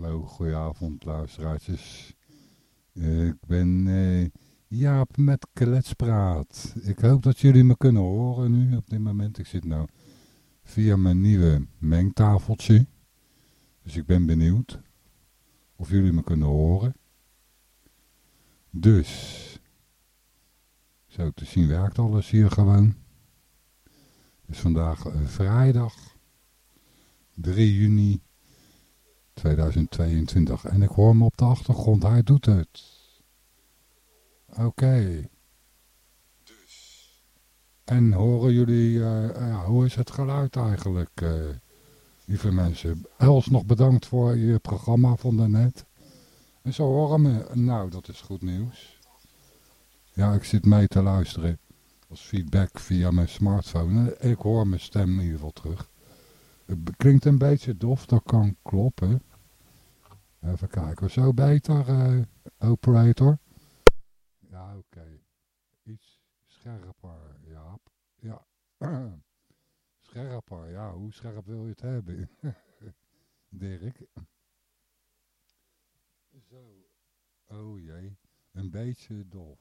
hallo, goedenavond luisteraars. Ik ben uh, Jaap met Kletspraat. Ik hoop dat jullie me kunnen horen nu op dit moment. Ik zit nou via mijn nieuwe mengtafeltje. Dus ik ben benieuwd of jullie me kunnen horen. Dus, zo te zien werkt alles hier gewoon. Het is vandaag uh, vrijdag 3 juni 2022. En ik hoor hem op de achtergrond, hij doet het. Oké. Dus. En horen jullie, uh, ja, hoe is het geluid eigenlijk, uh, lieve mensen? Els nog bedankt voor je programma van daarnet. En zo horen me, nou dat is goed nieuws. Ja, ik zit mee te luisteren als feedback via mijn smartphone. Ik hoor mijn stem in ieder geval terug. Het klinkt een beetje dof, dat kan kloppen. Even kijken, zo beter, uh, operator? Ja, oké. Iets scherper, Jaap. Ja. scherper, ja, hoe scherp wil je het hebben? Dirk. Zo. Oh jee, een beetje dof.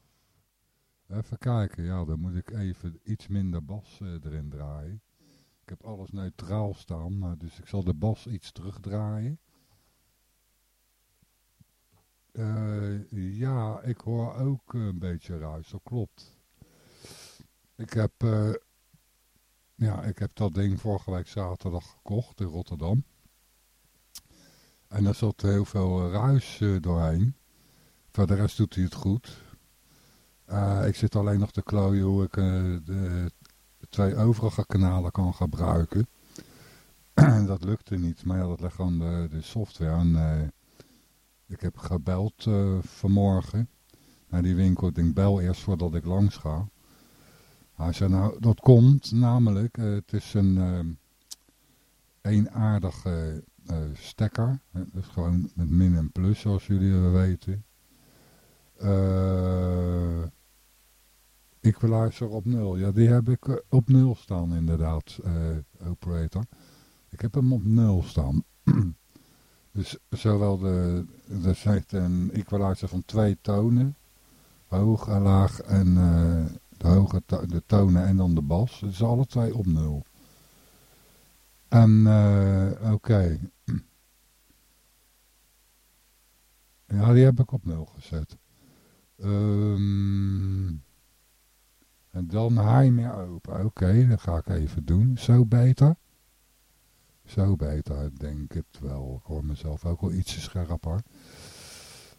Even kijken, ja, dan moet ik even iets minder bas uh, erin draaien. Ik heb alles neutraal staan, dus ik zal de bas iets terugdraaien. Uh, ja, ik hoor ook een beetje ruis, dat klopt. Ik heb, uh, ja, ik heb dat ding vorige week zaterdag gekocht in Rotterdam. En er zat heel veel ruis uh, doorheen. Voor de rest doet hij het goed. ik zit alleen nog te klooien hoe ik de twee overige kanalen kan gebruiken. dat lukte niet, maar ja, dat legt gewoon de, de software aan ik heb gebeld uh, vanmorgen naar die winkel. Ik denk, bel eerst voordat ik langs ga. Hij zei, nou, dat komt namelijk, uh, het is een uh, eenaardige stekker. Dus gewoon met min en plus, zoals jullie weten. equalizer op nul. Ja, die heb ik op nul staan inderdaad, operator. Ik heb hem op nul staan. Dus zowel de, er zit een equalizer van twee tonen, hoog en laag en uh, de hoge de tonen en dan de bas. Het is alle twee op nul. En uh, oké. Ja, die heb ik op nul gezet. Um, en dan hij meer open. Oké, okay, dat ga ik even doen. Zo beter. Zo beter, denk ik het wel. Ik hoor mezelf ook wel ietsje scherper.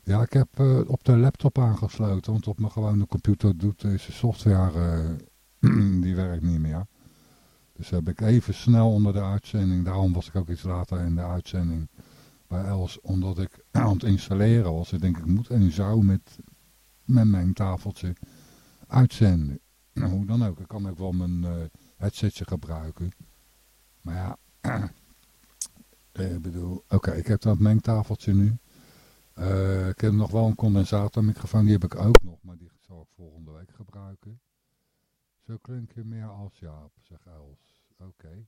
Ja, ik heb uh, op de laptop aangesloten, want op mijn gewone computer doet deze software, uh, die werkt niet meer. Dus heb ik even snel onder de uitzending, daarom was ik ook iets later in de uitzending bij Els, omdat ik aan het installeren was. Ik denk, ik moet en zou met, met mijn tafeltje uitzenden. Hoe dan ook, ik kan ook wel mijn uh, headsetje gebruiken. Maar ja, ik bedoel, oké, ik heb dat mengtafeltje nu. Uh, ik heb nog wel een condensatormicrofoon, die heb ik ook nog, maar die zal ik volgende week gebruiken. Zo klink je meer als Jaap, zeg Els. Oké.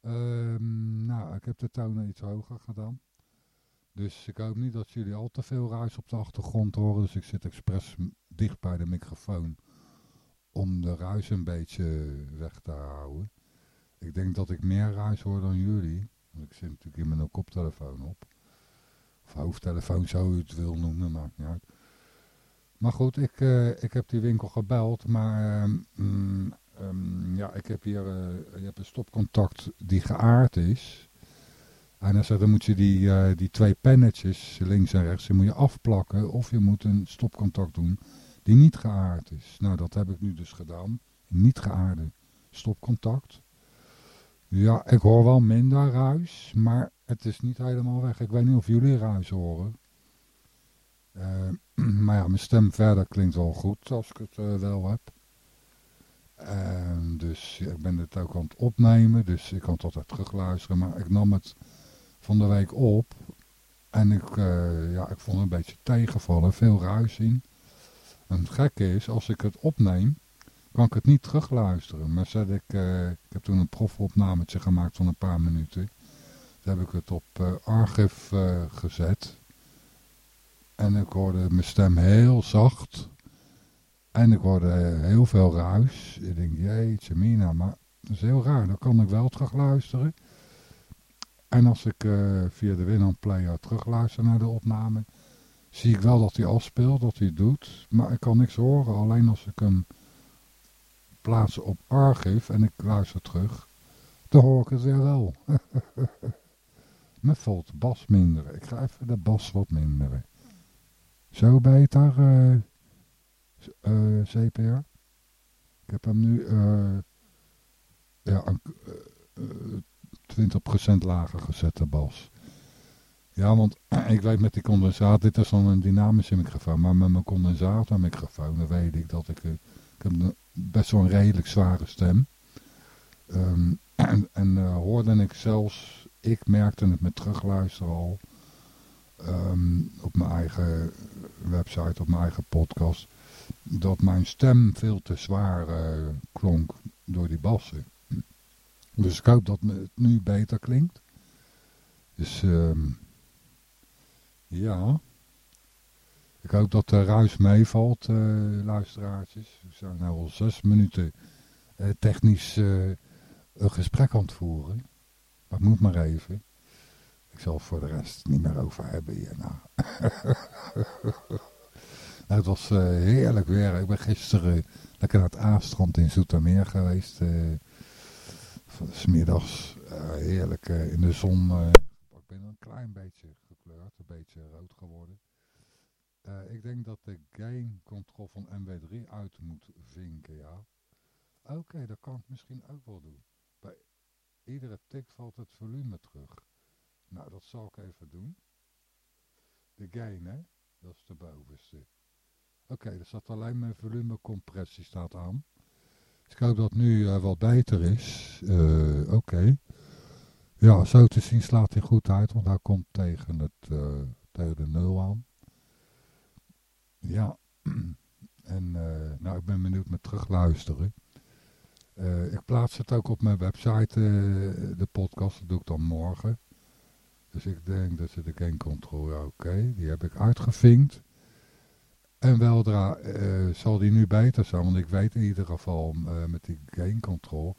Um, nou, ik heb de tonen iets hoger gedaan. Dus ik hoop niet dat jullie al te veel ruis op de achtergrond horen. Dus ik zit expres dicht bij de microfoon om de ruis een beetje weg te houden. Ik denk dat ik meer ruis hoor dan jullie. Want ik zit natuurlijk in mijn koptelefoon op. Of hoofdtelefoon, zo u het wil noemen, maakt niet uit. Maar goed, ik, uh, ik heb die winkel gebeld. Maar um, um, ja, ik heb hier je hebt een stopcontact die geaard is. En dan, dan moet je die, uh, die twee pennetjes, links en rechts, die moet je afplakken. Of je moet een stopcontact doen die niet geaard is. Nou, dat heb ik nu dus gedaan. Niet geaarde stopcontact. Ja, ik hoor wel minder ruis, maar het is niet helemaal weg. Ik weet niet of jullie ruis horen. Uh, maar ja, mijn stem verder klinkt wel goed als ik het uh, wel heb. Uh, dus ik ben het ook aan het opnemen, dus ik kan het altijd terugluisteren. Maar ik nam het van de week op en ik, eh, ja, ik vond het een beetje tegenvallen, veel ruis in. En het gekke is, als ik het opneem, kan ik het niet terugluisteren. Maar zet ik, uh, ik heb toen een profopnametje gemaakt van een paar minuten. heb ik het op uh, archief gezet. En ik hoorde mijn stem heel zacht. En ik hoorde heel veel ruis. Ik denk, jeetje mina, maar dat is heel raar. Dan kan ik wel terug luisteren. En als ik via de Winamp Player terugluister naar de opname, zie ik wel dat hij afspeelt, dat hij doet. Maar ik kan niks horen, alleen als ik hem plaats op archief en ik luister terug, dan hoor ik het weer wel. Me valt bas minder. Ik ga even de bas wat minderen. Zo beter, uh, uh, CPR. Ik heb hem nu uh, ja, uh, 20% lager gezet, de bas. Ja, want ik weet met die condensator, dit is dan een dynamische microfoon, maar met mijn condensatormicrofoon, dan weet ik dat ik, ik heb best wel een redelijk zware stem. Um, en en uh, hoorde ik zelfs, ik merkte het met terugluisteren al, um, op mijn eigen website, op mijn eigen podcast, dat mijn stem veel te zwaar uh, klonk door die bassen. Dus ik hoop dat het nu beter klinkt. Dus... Um, ja. Ik hoop dat de ruis meevalt, uh, luisteraartjes. We zijn nu al zes minuten uh, technisch uh, een gesprek aan het voeren. Maar moet maar even. Ik zal het voor de rest niet meer over hebben hier. Nou. nou het was heerlijk weer. Ik ben gisteren lekker naar het Aastrand in Zoetermeer geweest. smiddags heerlijk in de zon. ik ben een klein beetje een beetje rood geworden. Uh, ik denk dat de gain control van MW3 uit moet vinken, ja. Oké, dat kan ik misschien ook wel doen. Bij iedere tik valt het volume terug. Nou, dat zal ik even doen. De gain, hè? Dat is de bovenste. Oké, er staat alleen mijn volumecompressie staat aan. Dus ik hoop dat nu uh, wat beter is. Uh, Oké. Ja, zo te zien slaat hij goed uit, want hij komt tegen, het, tegen de nul aan. Ja, en uh, nou, ik ben benieuwd met terugluisteren. Uh, ik plaats het ook op mijn website, de podcast, dat doe ik dan morgen. Dus ik denk dat ze de gain control, oké, die heb ik uitgevinkt. En weldra zal die nu beter zijn, want ik weet in ieder geval met die gain control,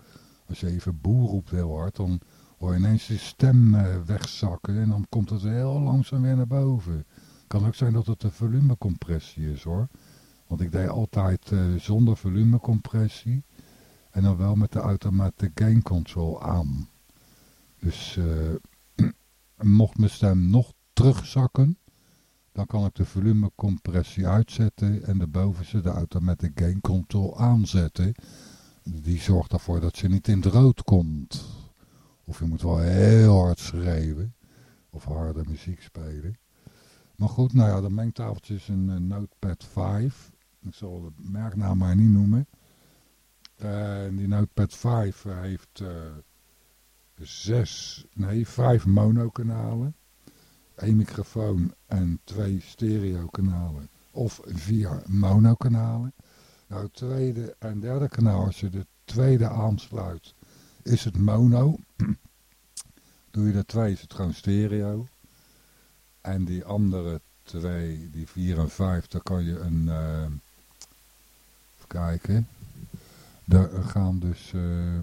als je even boer roept heel hard, dan hoor je ineens je stem wegzakken en dan komt het heel langzaam weer naar boven. Kan ook zijn dat het een volumecompressie is hoor. Want ik deed altijd uh, zonder volumecompressie en dan wel met de automatische gain control aan. Dus uh, mocht mijn stem nog terugzakken, dan kan ik de volumecompressie uitzetten en de bovenste de automatic gain control aanzetten. Die zorgt ervoor dat ze niet in het rood komt. Of je moet wel heel hard schreeuwen. Of harde muziek spelen. Maar goed, nou ja, de mengtafeltje is een, Notepad 5. Ik zal de merknaam maar niet noemen. Uh, die Notepad 5 heeft uh, zes, nee, vijf monokanalen. één microfoon en twee stereokanalen. Of vier monokanalen. Nou, het tweede en derde kanaal, als je de tweede aansluit, is het mono. Doe je er twee is het gewoon stereo. En die andere twee, die vier en vijf, daar kan je een... Uh, even kijken. Daar gaan dus uh,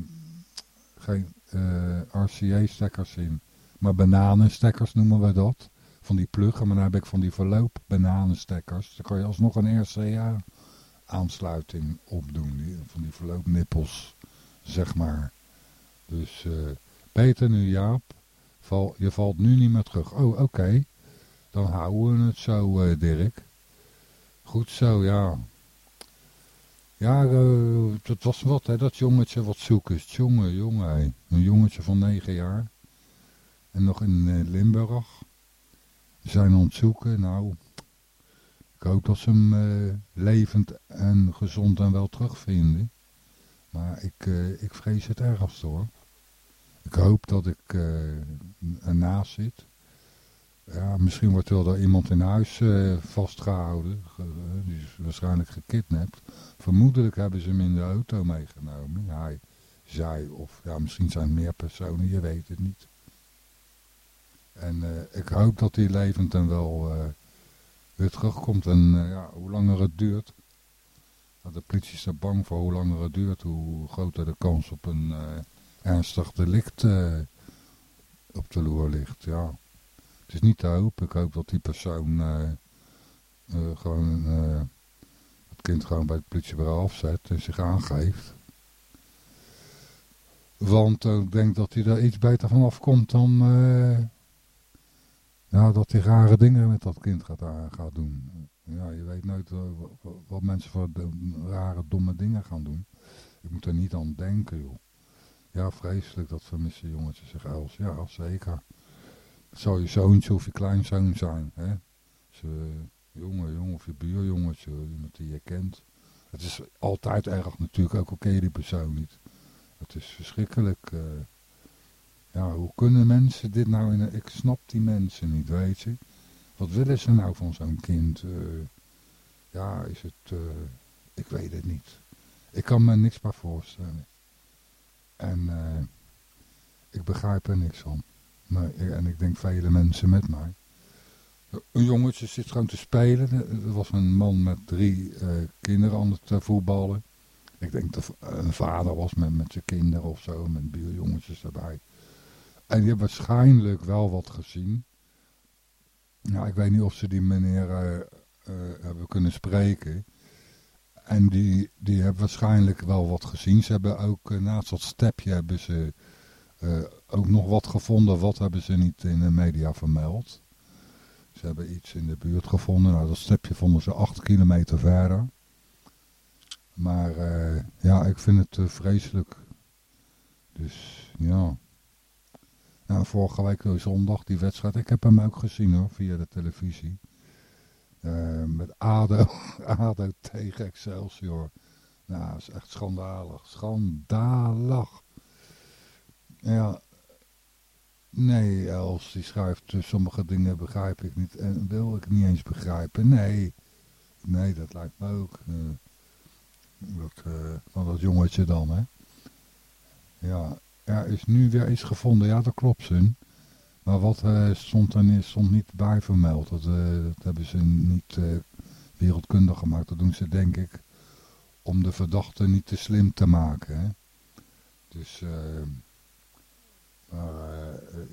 geen eh, RCA-stekkers in. Maar bananenstekkers noemen we dat. Van die pluggen, maar dan heb ik van die verloop bananenstekkers. Dan kan je alsnog een RCA aansluiting opdoen. Die, van die verloopnippels, zeg maar. Dus Peter nu Jaap, val, je valt nu niet meer terug. Oh, oké. Dan houden we het zo, uh, Dirk. Goed zo, ja. Ja, uh, dat was wat, hè, dat jongetje wat zoek is. Jongen, jongen, een jongetje van negen jaar. En nog in Limburg. Zijn aan het zoeken, nou... Ik hoop dat ze hem levend en gezond en wel terugvinden. Maar ik, ik vrees het ergste hoor. Ik hoop dat ik ernaast zit. Ja, misschien wordt wel door iemand in huis uh, vastgehouden. die is waarschijnlijk gekidnapt. Vermoedelijk hebben ze hem in de auto meegenomen. Hij, zij of ja, misschien zijn meer personen, je weet het niet. En ik hoop dat hij levend en wel weer terugkomt. En ja, hoe langer het duurt, de politie is er bang voor hoe langer het duurt, hoe groter de kans op een ernstig delict op de loer ligt. Ja. Het is niet te hopen. Ik hoop dat die persoon gewoon het kind gewoon bij het politiebureau afzet en zich aangeeft. Want ik denk dat hij er iets beter van afkomt dan ja, dat hij rare dingen met dat kind gaat, doen. Ja, je weet nooit wat mensen voor rare, domme dingen gaan doen. Ik moet er niet aan denken, joh. Ja, vreselijk dat vermisse jongetjes zich els. Ja, zeker. Zou je zoontje of je kleinzoon zijn, hè. Jongen, jongen of je buurjongetje, iemand die je kent. Het is altijd erg natuurlijk, ook je die persoon niet. Het is verschrikkelijk. Uh, ja, hoe kunnen mensen dit nou in. Ik snap die mensen niet, weet je. Wat willen ze nou van zo'n kind? Uh, ja, is het... Uh, ik weet het niet. Ik kan me niks bij voorstellen. En ik begrijp er niks van. Maar, en ik denk vele mensen met mij. Een jongetje zit gewoon te spelen. Er was een man met drie uh, kinderen aan het voetballen. Ik denk dat een vader was met, met zijn kinderen of zo, met buurjongetjes erbij. En die hebben waarschijnlijk wel wat gezien. Nou, ik weet niet of ze die meneer uh, hebben kunnen spreken. En die, die hebben waarschijnlijk wel wat gezien. Ze hebben ook naast dat stepje hebben ze ook nog wat gevonden. Wat hebben ze niet in de media vermeld. Ze hebben iets in de buurt gevonden. Nou, dat stepje vonden ze acht kilometer verder. Maar ja, ik vind het vreselijk. Dus ja. Nou, vorige week zondag die wedstrijd. Ik heb hem ook gezien hoor, via de televisie. Met ADO, ADO tegen Excelsior. Nou, dat is echt schandalig. Schandalig. Ja. Nee, Els die schrijft, uh, sommige dingen begrijp ik niet en wil ik niet eens begrijpen. Nee, nee, dat lijkt me ook. Uh, dat, van dat jongetje dan, hè. Ja, er is nu weer iets gevonden. Ja, dat klopt, Sun. Maar wat uh, stond er niet bij vermeld. Dat, uh, dat hebben ze niet uh, wereldkundig gemaakt. Dat doen ze denk ik om de verdachte niet te slim te maken. Hè? Dus maar,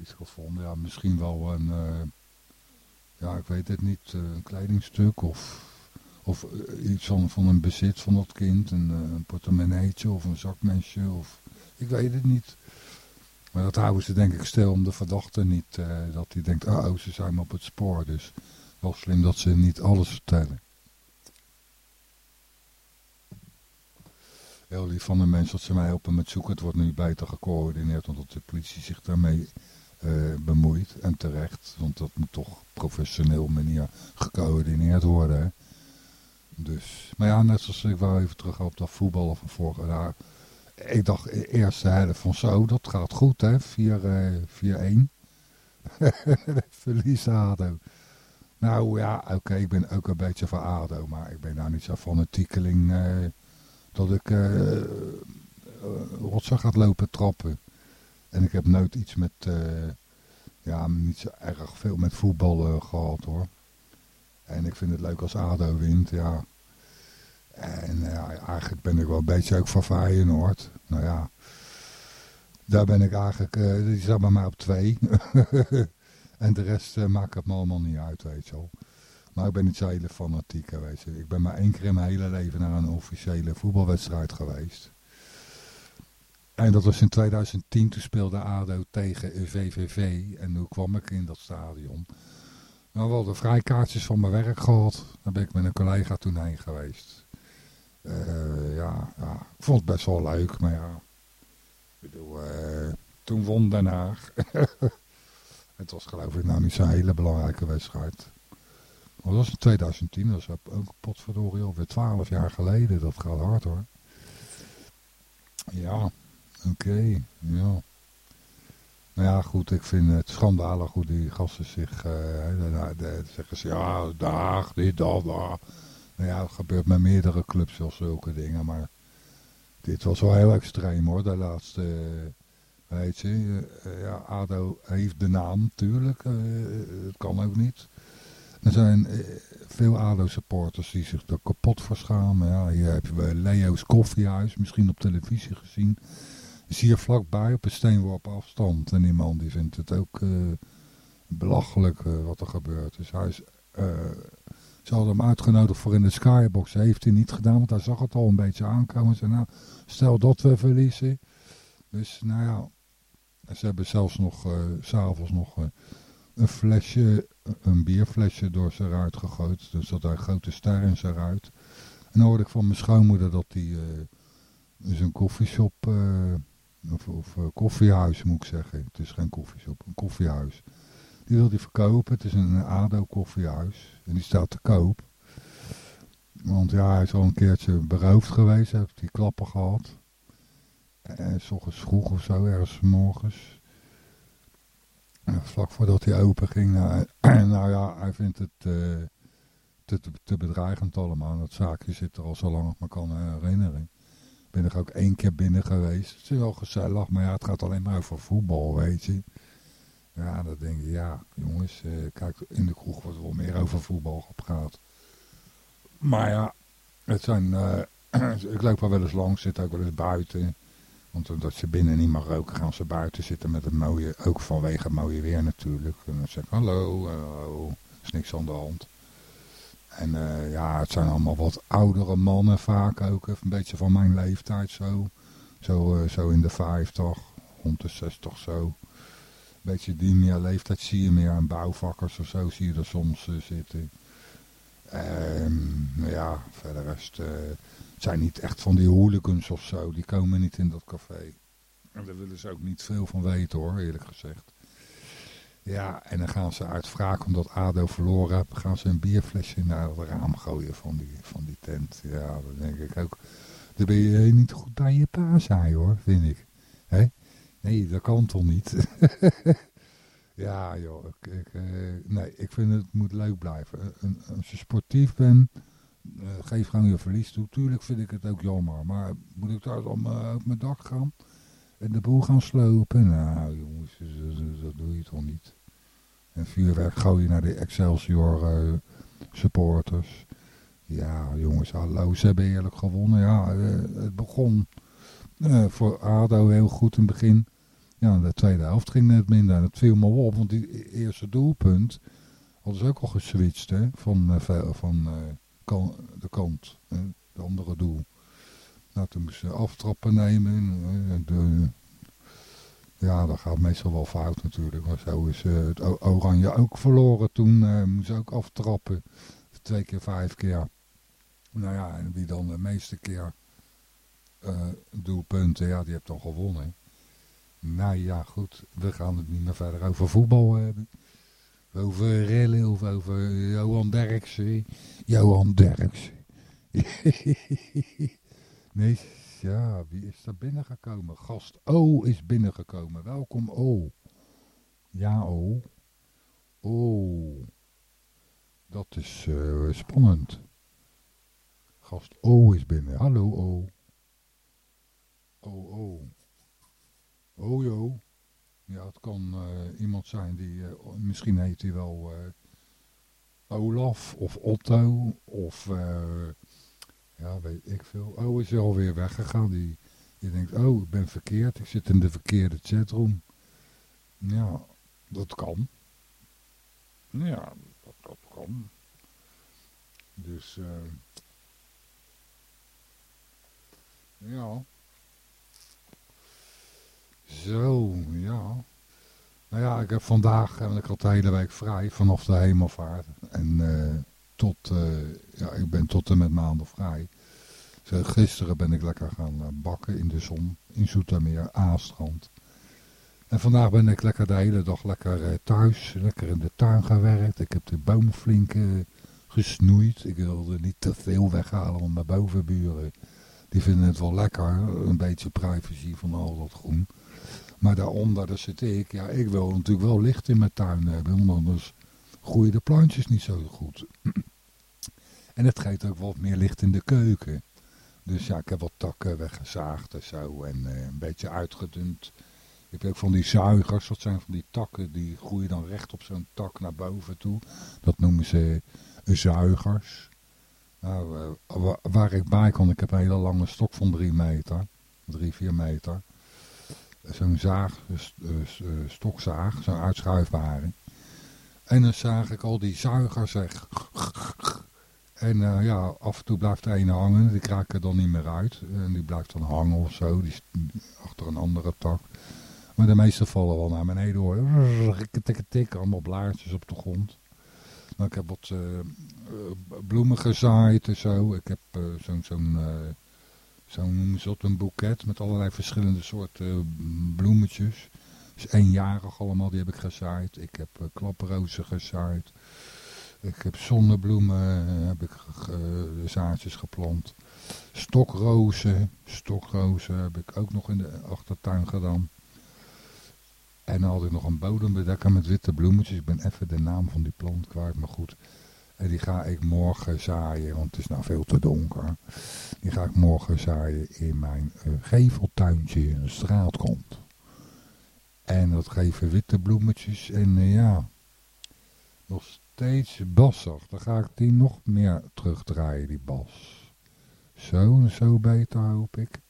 iets gevonden. Ja, misschien wel een, ja ik weet het niet, een kledingstuk of, of iets van, van een bezit van dat kind. Een, een portemonneetje of een zakmesje of ik weet het niet. Maar dat houden ze denk ik stil om de verdachte niet, dat hij denkt, oh, ze zijn op het spoor. Dus wel slim dat ze niet alles vertellen. Heel lief van de mensen dat ze mij helpen met zoeken. Het wordt nu beter gecoördineerd omdat de politie zich daarmee uh, bemoeit. En terecht, want dat moet toch professioneel manier gecoördineerd worden. Dus, maar ja, net zoals ik wel even terug op dat voetballen van vorig jaar ik dacht e- eerste helft van zo, dat gaat goed hè, 4-1. Uh, Verlies ADO. Nou ja, oké, ik ben ook een beetje van ADO, maar ik ben nou niet zo fanatiekeling uh, dat ik uh, rotsen gaat lopen trappen. En ik heb nooit iets met, ja, niet zo erg veel met voetbal gehad hoor. En ik vind het leuk als ADO wint, ja. En eigenlijk ben ik wel een beetje ook van Feyenoord. Nou ja, daar ben ik eigenlijk, die staat bij mij op twee. en de rest maakt het me allemaal niet uit, weet je wel. Maar ik ben niet zo hele fanatiek, je. Ik ben maar één keer in mijn hele leven naar een officiële voetbalwedstrijd geweest. En dat was in 2010, toen speelde ADO tegen VVV. En toen kwam ik in dat stadion. Nou, wel de vrijkaartjes van mijn werk gehad. Daar ben ik met een collega toen heen geweest. Uh, ja, ja, ik vond het best wel leuk, maar ja. Ik bedoel, uh, toen won Den Haag. het was geloof ik nou niet zo'n hele belangrijke wedstrijd. Dat was in 2010, dat is ook potverdorie alweer 12 jaar geleden. Dat gaat hard hoor. Ja, oké, ja. Nou ja, goed, ik vind het schandalig hoe die gasten zich, uh, zeggen ze, ja, dag, dit, dat, dat. Nou ja, het gebeurt met meerdere clubs wel zulke dingen, maar dit was wel heel extreem hoor, de laatste Weet je, ja, ADO heeft de naam natuurlijk. het kan ook niet. Er zijn veel ADO-supporters die zich er kapot voor schamen. Ja, hier heb je Leo's Koffiehuis, misschien op televisie gezien. Is hier vlakbij op een steenworp afstand. En die man die vindt het ook belachelijk wat er gebeurt. Dus hij is ze hadden hem uitgenodigd voor in de skybox. Dat heeft hij niet gedaan, want hij zag het al een beetje aankomen. Ze nou, stel dat we verliezen. Dus nou ja, ze hebben zelfs nog, uh, s'avonds nog een flesje, een bierflesje door zijn ruit gegooid. Dus dat hij grote ster in zijn ruit. En dan hoorde ik van mijn schoonmoeder dat hij dus een koffieshop, of, of koffiehuis moet ik zeggen. Het is geen koffieshop, een koffiehuis die wil hij verkopen. Het is een ADO koffiehuis. En die staat te koop. Want ja, hij is al een keertje beroofd geweest. Hij heeft die klappen gehad. En s vroeg of zo, ergens morgens. Vlak voordat hij open ging. Nou, nou ja, hij vindt het uh, te, te, bedreigend allemaal. Dat zaakje zit er al zo lang ik me kan herinneren. Ben er ook één keer binnen geweest. Het is wel gezellig, maar ja, het gaat alleen maar over voetbal, weet je. Ja, dan denk je, ja, jongens, uh, kijk, in de kroeg wordt wel meer over voetbal gepraat. Maar ja, het zijn, ik loop er wel eens langs, zit ook wel eens buiten. Want omdat ze binnen niet mag roken, gaan ze buiten zitten met het mooie, ook vanwege mooie weer natuurlijk. En dan zeg ik, hallo, hallo, er is niks aan de hand. En uh, ja, het zijn allemaal wat oudere mannen vaak ook, een beetje van mijn leeftijd zo. Zo, zo in de 50, rond de 60 zo beetje die meer leeftijd zie je meer aan bouwvakkers of zo zie je er soms zitten. Um, ja, verder rest, uh, het zijn niet echt van die hooligans of zo, die komen niet in dat café. En daar willen ze ook niet veel van weten hoor, eerlijk gezegd. Ja, en dan gaan ze uit wraak omdat ADO verloren heeft, gaan ze een bierflesje naar het raam gooien van die, van die tent. Ja, dan denk ik ook, dan ben je niet goed bij je pa zijn hoor, vind ik. Hè? Nee, dat kan toch niet? ja, joh. Ik, uh, nee, ik vind het moet leuk blijven. als je sportief bent, uh, geef gewoon je verlies toe. Tuurlijk vind ik het ook jammer. Maar moet ik daar dan uh, op mijn dak gaan? En de boel gaan slopen? Nou, jongens, dat, doe je toch niet. En vuurwerk gooi je naar de Excelsior supporters. Ja, jongens, hallo, ze hebben eerlijk gewonnen. Ja, het begon voor ADO heel goed in het begin. Ja, de tweede helft ging net minder. Dat viel me op, want die eerste doelpunt hadden ze ook al geswitcht hè, van, uh, van uh, de kant, uh, de andere doel. Nou, toen moesten ze aftrappen nemen. De, ja, dat gaat meestal wel fout natuurlijk. Maar zo is het Oranje ook verloren toen. moesten ze ook aftrappen. Twee keer, vijf keer. Nou ja, en wie dan de meeste keer doelpunten, ja, die heeft dan gewonnen. Nou ja, goed. We gaan het niet meer verder over voetbal hebben. Over rellen of over Johan Derksen. Johan Derksen. nee, ja, wie is er binnengekomen? Gast O is binnengekomen. Welkom O. Ja O. Oh. Dat is uh, spannend. Gast O is binnen. Hallo O. Oh, oh. Oh joh. Ja, het kan uh, iemand zijn die, uh, misschien heet hij wel uh, Olaf of Otto of ja, weet ik veel. Oh, is alweer weggegaan. Die, die denkt, oh, ik ben verkeerd. Ik zit in de verkeerde chatroom. Ja, dat kan. Ja, dat, dat kan. Dus, ja. Zo, ja. Nou ja, ik heb vandaag en ik de hele week vrij vanaf de hemelvaart. En uh, tot, uh, ja, ik ben tot en met maandag vrij. Gisteren ben ik lekker gaan uh, bakken in de zon, in Zoetermeer, Aastrand. En vandaag ben ik lekker de hele dag lekker thuis, lekker in de tuin gewerkt. Ik heb de boom flink gesnoeid. Ik wilde niet te veel weghalen, want mijn bovenburen, die vinden het wel lekker. Een beetje privacy van al dat groen. Maar daaronder, daar zit ik. Ja, ik wil natuurlijk wel licht in mijn tuin hebben. Want anders groeien de plantjes niet zo goed. En het geeft ook wat meer licht in de keuken. Dus ja, ik heb wat takken weggezaagd en zo. En uh, een beetje uitgedund. Je hebt ook van die zuigers, dat zijn van die takken, die groeien dan recht op zo'n tak naar boven toe. Dat noemen ze zuigers. Nou, uh, waar ik bij kon, ik heb een hele lange stok van drie meter, drie, vier meter. Zo'n zaag, uh, stokzaag, zo'n uitschuifbare. En dan zaag ik al die zuigers weg. En uh, ja, af en toe blijft er een hangen, die kraken er dan niet meer uit. En die blijft dan hangen of zo, die achter een andere tak. Maar de meeste vallen wel naar beneden hoor. Tik, tik, allemaal blaartjes op de grond. Nou, ik heb wat bloemen gezaaid en zo. Ik heb zo'n, zo'n zo noemen ze dat, een boeket met allerlei verschillende soorten bloemetjes. Dus eenjarig allemaal, die heb ik gezaaid. Ik heb uh, klaprozen gezaaid. Ik heb zonnebloemen, heb ik zaadjes geplant. Stokrozen, stokrozen heb ik ook nog in de achtertuin gedaan. En dan had ik nog een bodembedekker met witte bloemetjes. Ik ben even de naam van die plant kwijt, maar goed. En die ga ik morgen zaaien, want het is nou veel te donker. Die ga ik morgen zaaien in mijn uh, geveltuintje in de straatkant. En dat geven witte bloemetjes. En uh, ja, nog steeds bassig. Dan ga ik die nog meer terugdraaien, die bas. Zo, zo beter hoop ik.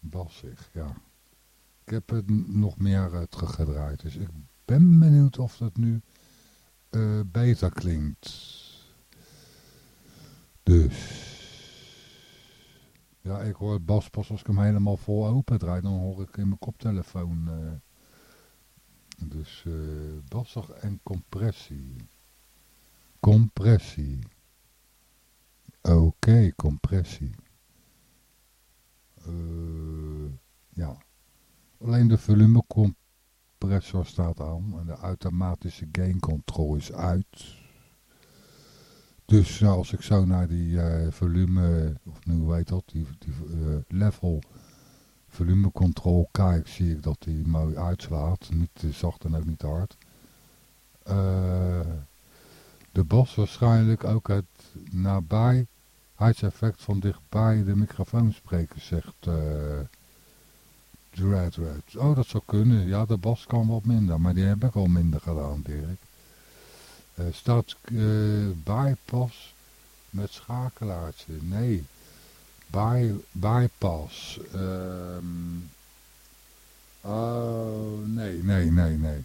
Bassig, ja. Ik heb het nog meer uh, teruggedraaid. Dus ik ben benieuwd of dat nu uh, beter klinkt. Dus. Ja, ik hoor bas pas als ik hem helemaal vol open draai. Dan hoor ik in mijn koptelefoon. Uh, dus uh, bassig en compressie. Compressie. Oké, compressie. Uh, ja. Alleen de volumecompressor staat aan. En de automatische gain control is uit. Dus als ik zo naar die uh, volume, of nu weet dat, die, die uh, level volumecontrole kijk, zie ik dat die mooi uitslaat. Niet te zacht en ook niet te hard. Uh, de bas waarschijnlijk ook het nabijheidseffect van dichtbij de microfoon spreken, zegt Dread Red. Oh, dat zou kunnen. Ja, de bas kan wat minder, maar die heb ik al minder gedaan, Dirk. Uh, staat uh, bypass met schakelaartje. Nee. By, bypass. Um, oh, nee, nee, nee, nee.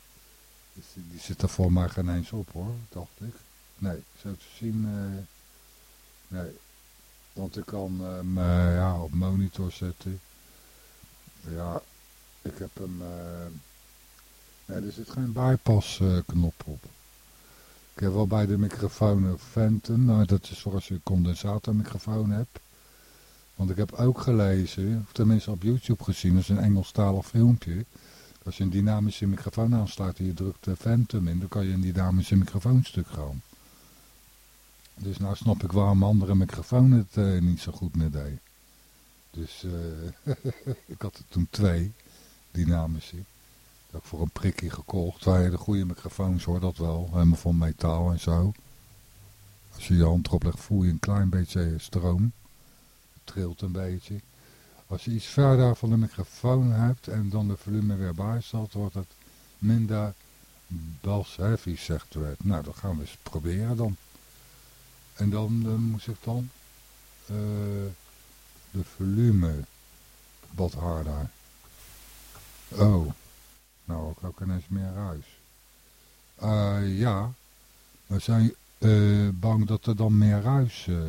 Die zit er voor mij geen eens op hoor, dacht ik. Nee, zo te zien, uh, nee. Want ik kan hem ja, op monitor zetten. Ja, ik heb hem... nee, er zit geen bypass knop op. Ik heb wel bij de microfoon een. Nou, dat is zoals je een condensatormicrofoon hebt. Want ik heb ook gelezen, of tenminste op YouTube gezien, dat is een Engelstalig filmpje. Als je een dynamische microfoon aansluit en je drukt de Phantom in, dan kan je een dynamische microfoonstuk gaan. Dus nou snap ik waarom andere microfoon het uh, niet zo goed meer deed. Dus uh, ik had er toen twee dynamische. Dat ik voor een prikje gekocht. Waar de goede microfoons hoor, dat wel. Helemaal van metaal en zo. Als je je hand erop legt, voel je een klein beetje stroom. Het trilt een beetje. Als je iets verder van de microfoon hebt en dan de volume weer bijstelt, wordt het minder bas heavy, zegt Red. Nou, dat gaan we eens proberen dan. En dan uh, moest ik dan uh, de volume wat harder. Oh. Nou, ook, ook ineens meer ruis. Uh, ja, we zijn uh, bang dat er dan meer ruis, uh,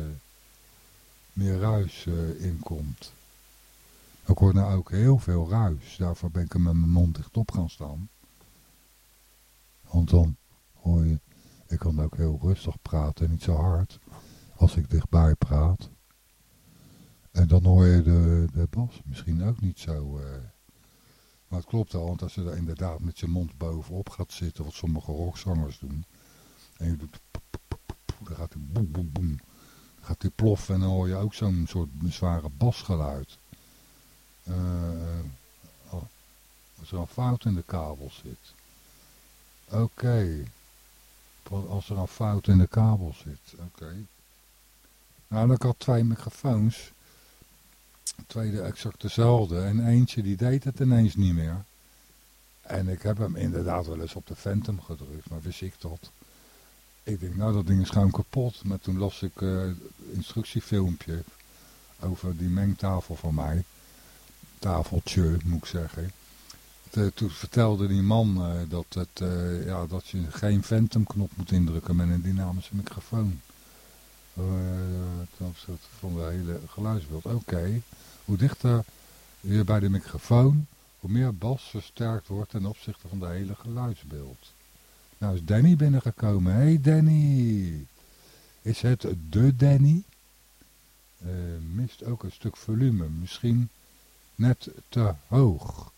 meer ruis in komt. Ik hoor nou ook heel veel ruis. Daarvoor ben ik met mijn mond dicht op gaan staan. Want dan hoor je, ik kan ook heel rustig praten, niet zo hard. Als ik dichtbij praat. Dan hoor je de, de bas misschien ook niet zo... Maar het klopt wel, want als je daar inderdaad met je mond bovenop gaat zitten, wat sommige rockzangers doen, en je doet, dan gaat hij boem, boem, boem, dan gaat hij ploffen en dan hoor je ook zo'n soort zware basgeluid. Uh, als er een fout in de kabel zit. Oké. Als er een fout in de kabel zit. Oké. Nou, dan ik had twee microfoons. Tweede exact dezelfde. En eentje die deed het ineens niet meer. En ik heb hem inderdaad wel eens op de Phantom gedrukt, maar wist ik dat. Ik denk, nou dat ding is gewoon kapot. Maar toen las ik uh, instructiefilmpje over die mengtafel van mij. Tafeltje, moet ik zeggen. toen vertelde die man uh, dat, het, ja, dat je geen Phantom knop moet indrukken met een dynamische microfoon. Ten opzichte van de hele geluidsbeeld. Oké, hoe dichter je bij de microfoon, hoe meer bas versterkt wordt ten opzichte van de hele geluidsbeeld. Nou is Danny binnengekomen. Hey Danny! Is het de Danny? Uh, mist ook een stuk volume. Misschien net te hoog.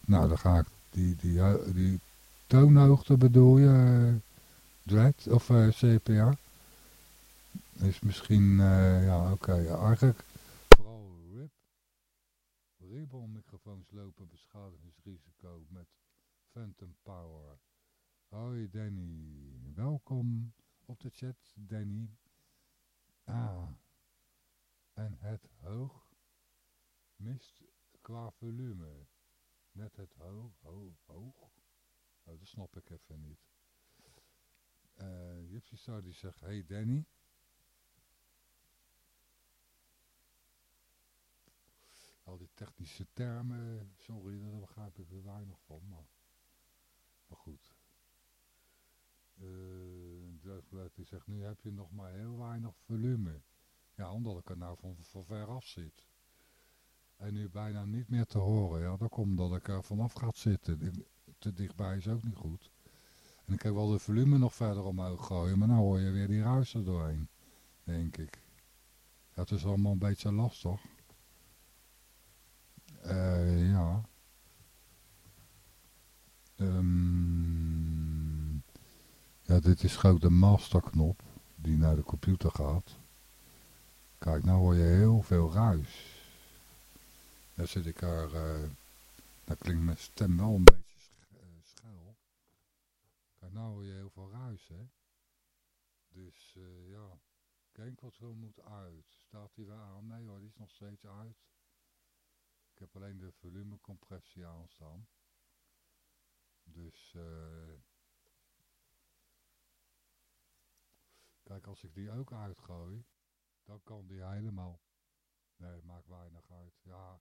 Nou, dan ga ik die, die, die toonhoogte bedoel je, uh, Dread of uh, CPA? Is misschien, uh, ja oké, okay, vooral RIP. Ribbon microfoons lopen beschadigingsrisico met Phantom Power. Hoi Danny, welkom op de chat Danny. Ah, en het hoog mist qua volume. Net het hoog, hoog, hoog. Oh, dat snap ik even niet. Uh, Gypsy Star die zegt, hey Danny. Die technische termen, sorry, daar begrijp ik er weinig van, maar, maar goed. Uh, die zegt, nu heb je nog maar heel weinig volume. Ja, omdat ik er nou van, van ver af zit. En nu bijna niet meer te horen. Ja, dat komt omdat ik er vanaf gaat zitten. Te dichtbij is ook niet goed. En ik heb wel de volume nog verder omhoog gooien. Maar nou hoor je weer die ruis er doorheen. Denk ik. Ja, het is allemaal een beetje lastig. Uh, ja. Um, ja, dit is gewoon de masterknop die naar de computer gaat. Kijk, nou hoor je heel veel ruis. Daar zit ik er, uh, daar klinkt mijn stem wel een beetje sch schuil. Kijk, nou hoor je heel veel ruis, hè. Dus, ja, zo moet uit. Staat hij weer aan? Nee hoor, die is nog steeds uit. Ik heb alleen de volumecompressie aanstaan. Dus, eh... Kijk, als ik die ook uitgooi, dan kan die helemaal... Nee, maakt weinig uit. Ja,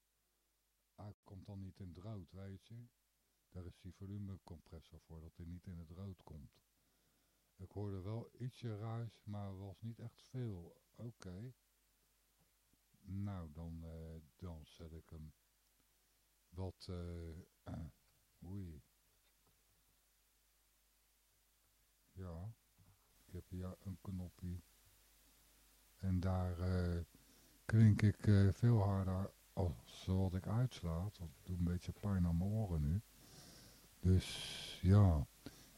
hij komt dan niet in het rood, weet je. Daar is die volumecompressor voor, dat hij niet in het rood komt. Ik hoorde wel ietsje ruis, maar was niet echt veel. Oké. Nou, dan, uh, dan zet ik hem wat... Uh, oei. Ja. Ik heb hier een knopje. En daar uh, klink ik veel harder als wat ik uitslaat. Want ik doe een beetje pijn aan mijn oren nu. Dus ja,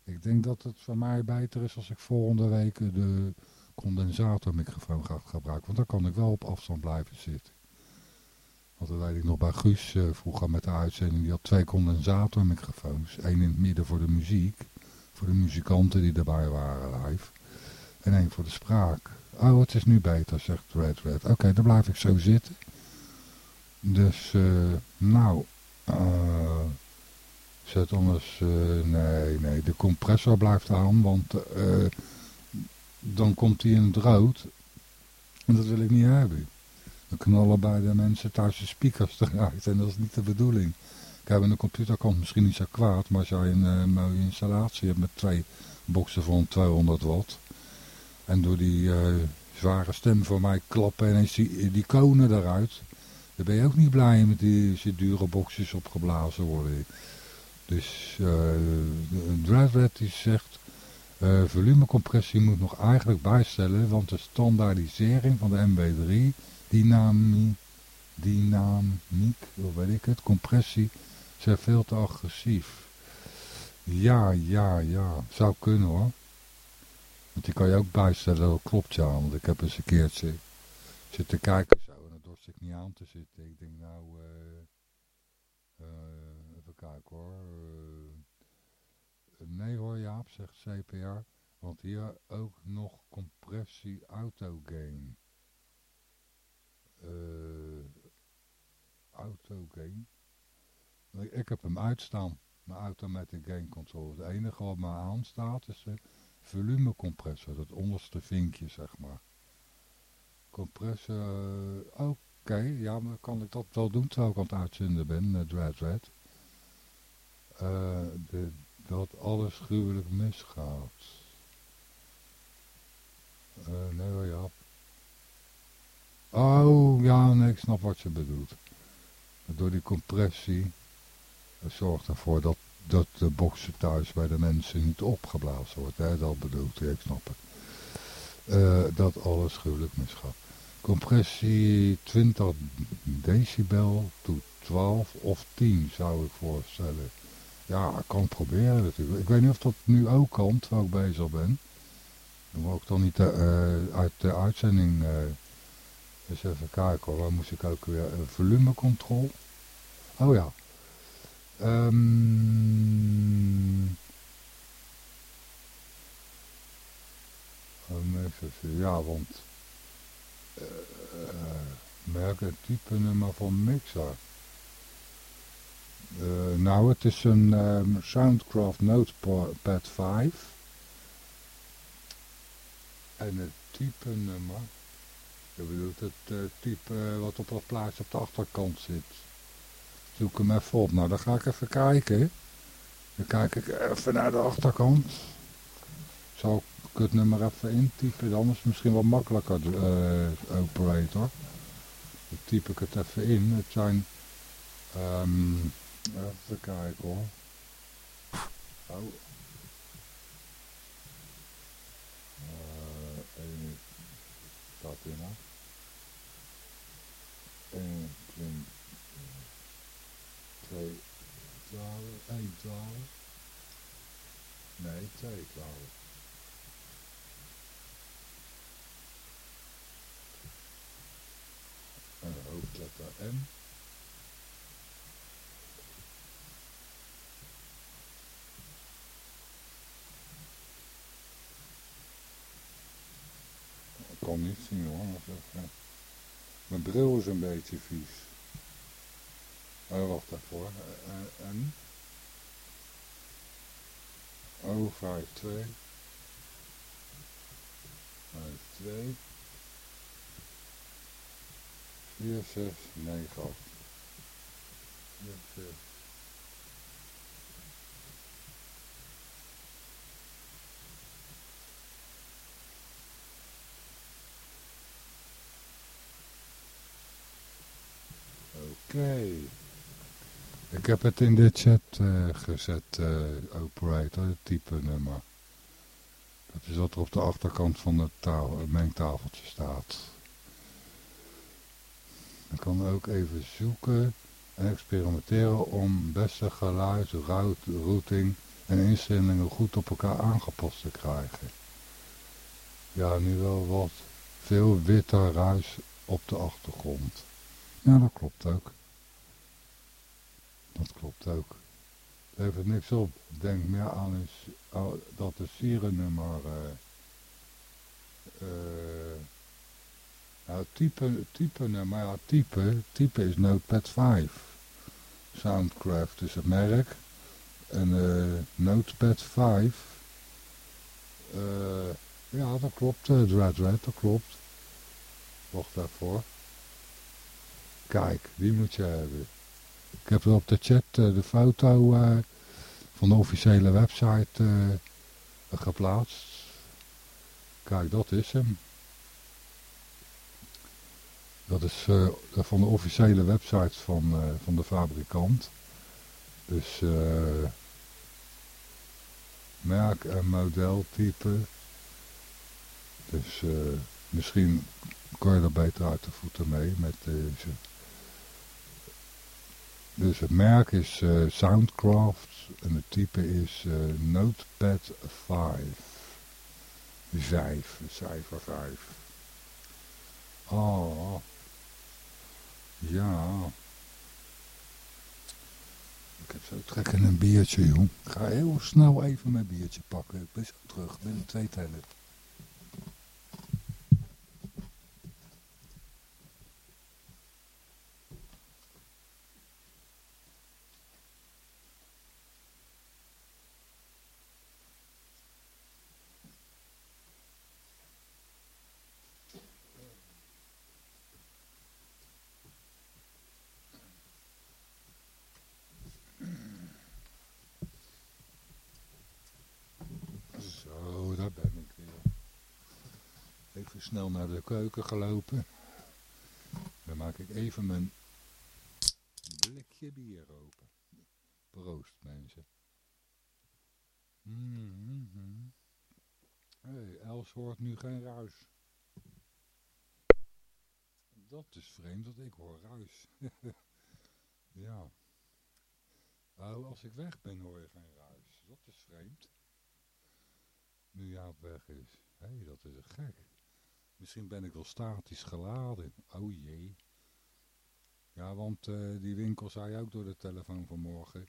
ik denk dat het voor mij beter is als ik volgende week de condensatormicrofoon ga gebruiken. Want dan kan ik wel op afstand blijven zitten. Want dat weet ik nog bij Guus uh, vroeger met de uitzending. Die had twee condensatormicrofoons. Eén in het midden voor de muziek. Voor de muzikanten die erbij waren live. En één voor de spraak. Oh, het is nu beter, zegt Red Red. Oké, dan blijf ik zo zitten. Dus, uh, nou, uh, zet anders, nee, nee, de compressor blijft aan, want dan komt hij in het rood. En dat wil ik niet hebben. Dan knallen bij de mensen thuis de speakers eruit en dat is niet de bedoeling. Kijk, een computer kan misschien niet zo kwaad, maar als jij een mooie installatie hebt met twee boxen van 200 watt. En door die zware stem voor mij klappen ineens die, die konen eruit daar ben je ook niet blij met die, dure boxjes opgeblazen worden. Dus uh, DriveRed die zegt, volumecompressie moet nog eigenlijk bijstellen, want de standaardisering van de MB3, dynamiek, dynamiek, hoe weet ik het, compressie, zijn veel te agressief. Ja, ja, ja, zou kunnen hoor. Want die kan je ook bijstellen, dat klopt ja, want ik heb eens een keertje zitten kijken ik niet aan te zitten. Ik denk nou, uh, uh, even kijken hoor. Uh, nee hoor Jaap, zegt CPR. Want hier ook nog compressie autogain. Auto gain. Ik heb hem uitstaan. Mijn automatic gain control. Het enige wat me aanstaat is de volumecompressor. Dat onderste vinkje zeg maar. Compressor. Oké, ja, maar kan ik dat wel doen terwijl ik aan het uitzenden ben. Uh, Dread Red. Uh, de, dat alles gruwelijk misgaat. Nee hoor, ja. Oh, ja, nee, ik snap wat je bedoelt. Door die compressie zorgt ervoor dat, dat de boksen thuis bij de mensen niet opgeblazen wordt. Hè? Dat bedoelt hij, ik snap het. Uh, dat alles gruwelijk misgaat. Compressie 20 decibel tot 12 of 10 zou ik voorstellen. Ja, ik kan het proberen natuurlijk. Ik weet niet of dat nu ook kan, terwijl ik bezig ben. Dan moet ik dan niet uh, uit de uitzending... Uh, eens even kijken hoor. Waar moest ik ook weer... Uh, volumecontrole. Oh ja. Um, ja, want... Uh, merk het type nummer van mixer. Uh, nou, het is een um, Soundcraft Notepad 5. En het type nummer, je bedoelt het uh, type wat op dat plaatje op de achterkant zit. Zoek hem even op. Nou, dan ga ik even kijken. Dan kijk ik even naar de achterkant. Zal ik het nummer even intypen, dan is het misschien wat makkelijker, uh, operator. Dan typ ik het even in. Het zijn... Um, Even kijken hoor. Oh. Uh, staat in hè. 1, 20, 2, 12, 1, 12. Nee, 2, 12. En hoofdletter M. kan niet zien hoor. Mijn bril is een beetje vies. Oh, wacht even hoor. En? Oh, 5, 2. 5, 2. 4, 6, 9, 8. 4, 6. Oké. Ik heb het in de chat uh, gezet, uh, operator, het type nummer. Dat is wat er op de achterkant van het, het mengtafeltje staat. Ik kan ook even zoeken en experimenteren om beste geluid, routing en instellingen goed op elkaar aangepast te krijgen. Ja, nu wel wat veel witte ruis op de achtergrond. Ja, dat klopt ook. Dat klopt ook. Levert niks op. Denk meer aan is, oh, dat de serienummer... Uh, uh, nou, type, type nummer, ja, type, type is Notepad 5. Soundcraft is het merk. En uh, Notepad 5. Uh, ja, dat klopt. Uh, Dread Red, dat klopt. Wacht daarvoor. Kijk, die moet je hebben. Ik heb op de chat uh, de foto uh, van de officiële website uh, geplaatst. Kijk, dat is hem. Dat is van de officiële website van, van de fabrikant. Dus merk en modeltype. Dus misschien kan je er beter uit de voeten mee met deze dus het merk is uh, Soundcraft en het type is uh, Notepad 5. 5, cijfer 5. Oh, ja. Ik heb zo trek een biertje, jong. Ik ga heel snel even mijn biertje pakken. Ik ben zo terug, binnen twee tellen. Even snel naar de keuken gelopen. Dan maak ik even mijn blikje bier open. Proost mensen. Mm Els hoort nu geen ruis. Dat is vreemd, dat ik hoor ruis. ja. Nou, als ik weg ben hoor je geen ruis. Dat is vreemd. Nu Jaap weg is. Hé, dat is gek. Misschien ben ik wel statisch geladen. Oh jee. Ja, want uh, die winkel zei ook door de telefoon vanmorgen.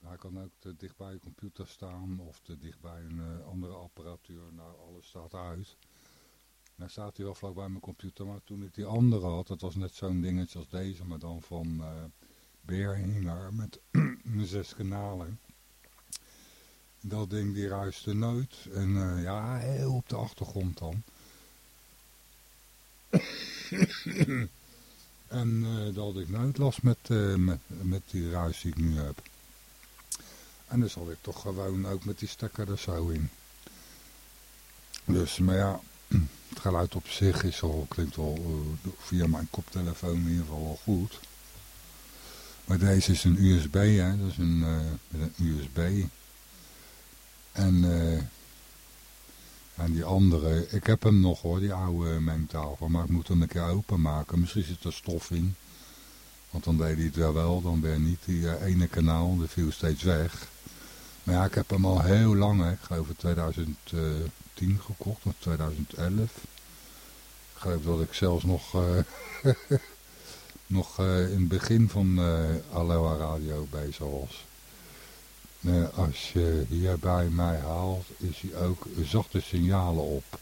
Hij kan ook te dicht bij je computer staan of te dicht bij een uh, andere apparatuur. Nou, alles staat uit. Nou staat hij wel vlak bij mijn computer, maar toen ik die andere had, dat was net zo'n dingetje als deze, maar dan van uh, met zes kanalen. Dat ding die ruiste nooit. En ja, heel op de achtergrond dan. en uh, dat had ik nooit last met, uh, met, met die ruis die ik nu heb. En dan zal ik toch gewoon ook met die stekker er zo in. Dus, maar ja, het geluid op zich is al, klinkt wel via mijn koptelefoon in ieder geval wel goed. Maar deze is een USB, hè. Dat is een, met een USB. En, uh, en die andere, ik heb hem nog hoor, die oude mengtafel, maar ik moet hem een keer openmaken. Misschien zit er stof in, want dan deed hij het wel wel, dan weer niet. Die uh, ene kanaal, die viel steeds weg. Maar ja, ik heb hem al heel lang, hè. ik geloof in 2010 gekocht, of 2011. Ik geloof dat ik zelfs nog, uh, nog in het begin van Aloha Radio bezig was. Uh, als je hier bij mij haalt, is hij ook zachte signalen op.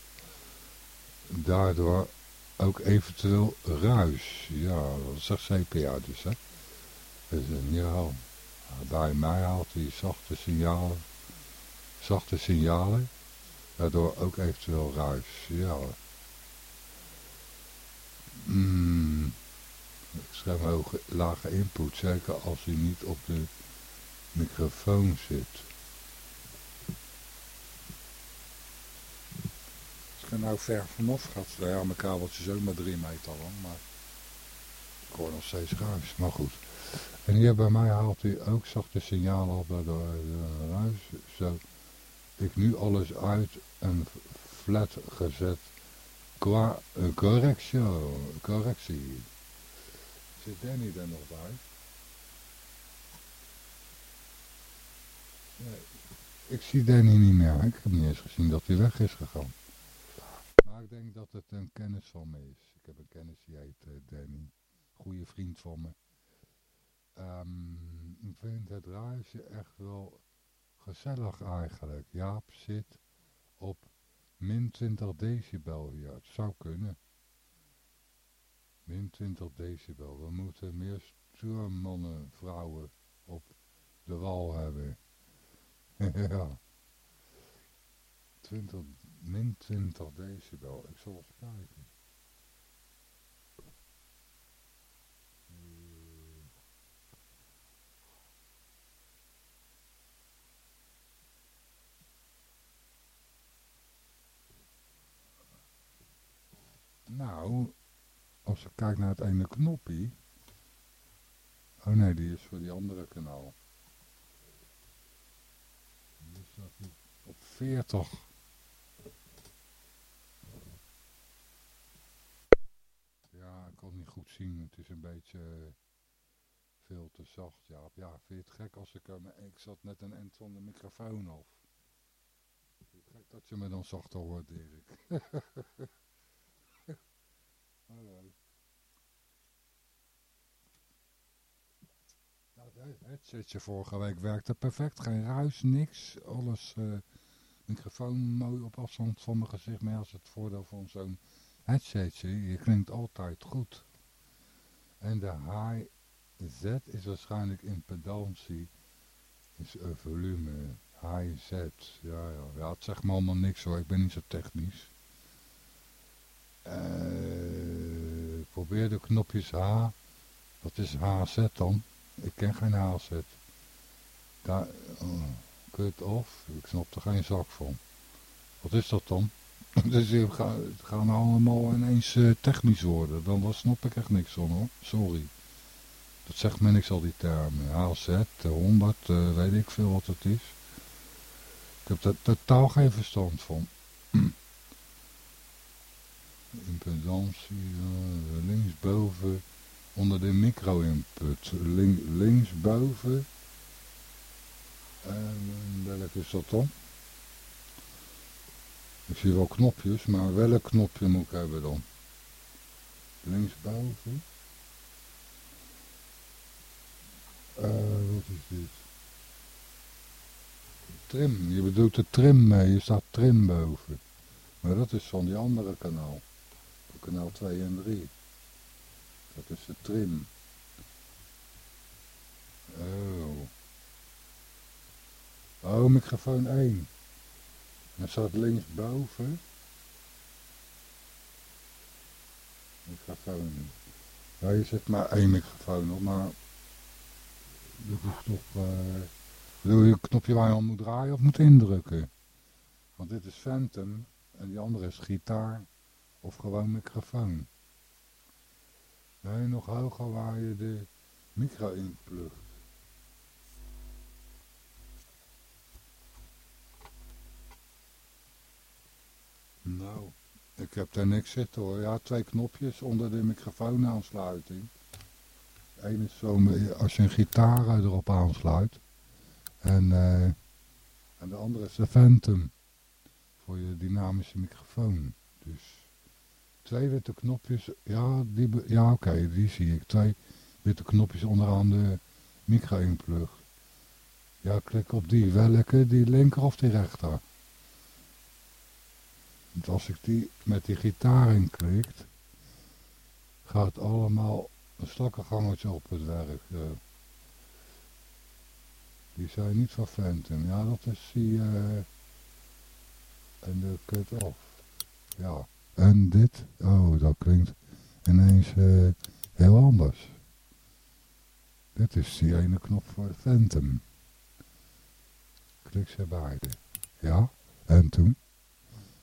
Daardoor ook eventueel ruis. Ja, dat zegt CPA dus, hè. Dus ieder geval, bij mij haalt hij zachte signalen. Zachte signalen. Daardoor ook eventueel ruis. Ja. Mm. Schrijf hoge, lage input, zeker als hij niet op de microfoon zit. Als ik nou ver vanaf gaat, ja, mijn kabeltje ook maar drie meter lang, maar ik hoor nog steeds ruis, maar goed. En hier bij mij haalt hij ook zachte signalen op door de ruis. Zo ik nu alles uit en flat gezet qua correctie. correctie. Zit Danny er nog bij? Ik zie Danny niet meer. Ik heb niet eens gezien dat hij weg is gegaan. Maar ik denk dat het een kennis van me is. Ik heb een kennis die heet uh, Danny. Goede vriend van me. Um, ik vind het ruisje echt wel gezellig eigenlijk. Jaap zit op min 20 decibel hier. Het zou kunnen. Min 20 decibel. We moeten meer stuurmannen, vrouwen op de wal hebben. ja. 20, min 20 decibel. Ik zal eens kijken. Nou, als ik kijk naar het ene knoppie. Oh nee, die is voor die andere kanaal. Op 40. Ja, ik kan het niet goed zien. Het is een beetje veel te zacht. Ja, ja vind je het gek als ik... Ik zat net een eind van de microfoon af. Vind je het gek dat je me dan zachter hoort, Dirk? Hallo. Het headsetje vorige week werkte perfect. Geen ruis, niks. Alles, uh, microfoon mooi op afstand van mijn gezicht. Maar als het voordeel van zo'n headsetje, je klinkt altijd goed. En de HZ is waarschijnlijk impedantie, is een volume. HZ, ja, ja, ja, het zegt me allemaal niks hoor, ik ben niet zo technisch. Uh, probeer de knopjes H. Wat is HZ dan? Ik ken geen HZ. Daar, oh, cut off. Ik snap er geen zak van. Wat is dat dan? Dus het gaan allemaal ineens uh, technisch worden. Dan, snap ik echt niks van hoor. Sorry. Dat zegt me niks al die termen. HZ, 100, uh, weet ik veel wat het is. Ik heb er totaal geen verstand van. Impedantie, linksboven, onder de micro-input. Link, linksboven. En welke is dat dan? Ik zie wel knopjes, maar welk knopje moet ik hebben dan? Linksboven. Uh, wat is dit? Trim, je bedoelt de trim mee, je staat trim boven. Maar dat is van die andere kanaal. Kanaal 2 en 3. Dat is de trim. Oh. Oh, microfoon 1. Dan staat linksboven. Microfoon. Ja, je zet maar één microfoon op, maar... Dat is toch... Uh... Bedoel je knopje waar je al moet draaien of moet indrukken? Want dit is Phantom en die andere is gitaar of gewoon microfoon. Nee, nog hoger waar je de micro in plugt. Nou, ik heb daar niks zitten hoor. Ja, twee knopjes onder de microfoonaansluiting. Eén is zo als je een gitaar erop aansluit. En, uh, en de andere is de Phantom. Voor je dynamische microfoon. Dus twee witte knopjes. Ja, die, ja oké, die zie ik. Twee witte knopjes onderaan de micro-inplug. Ja, klik op die. Welke? Die linker of die rechter? Want als ik die met die gitaar inklikt, gaat allemaal een slakkengangetje op het werk. Uh, die zijn niet van Phantom. Ja, dat is die... Uh, en de cut-off. Ja. En dit? Oh, dat klinkt ineens uh, heel anders. Dit is die ene knop voor Phantom. Klik ze beide. Ja, en toen?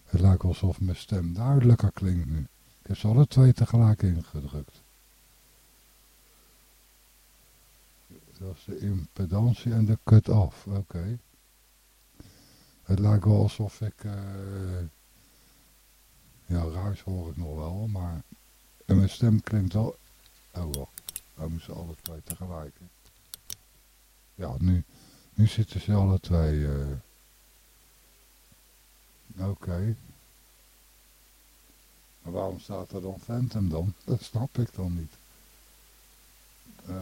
Het lijkt alsof mijn stem duidelijker klinkt nu. Ik heb ze alle twee tegelijk ingedrukt. Dat is de impedantie en de cut-off. Oké. Het lijkt wel alsof ik... Uh, ja, ruis hoor ik nog wel, maar... En mijn stem klinkt wel... Oh, wacht. We moeten alle twee tegelijk. Ja, nu, nu zitten ze alle twee... Uh, Oké. Maar waarom staat er dan Phantom dan? Dat snap ik dan niet. Uh,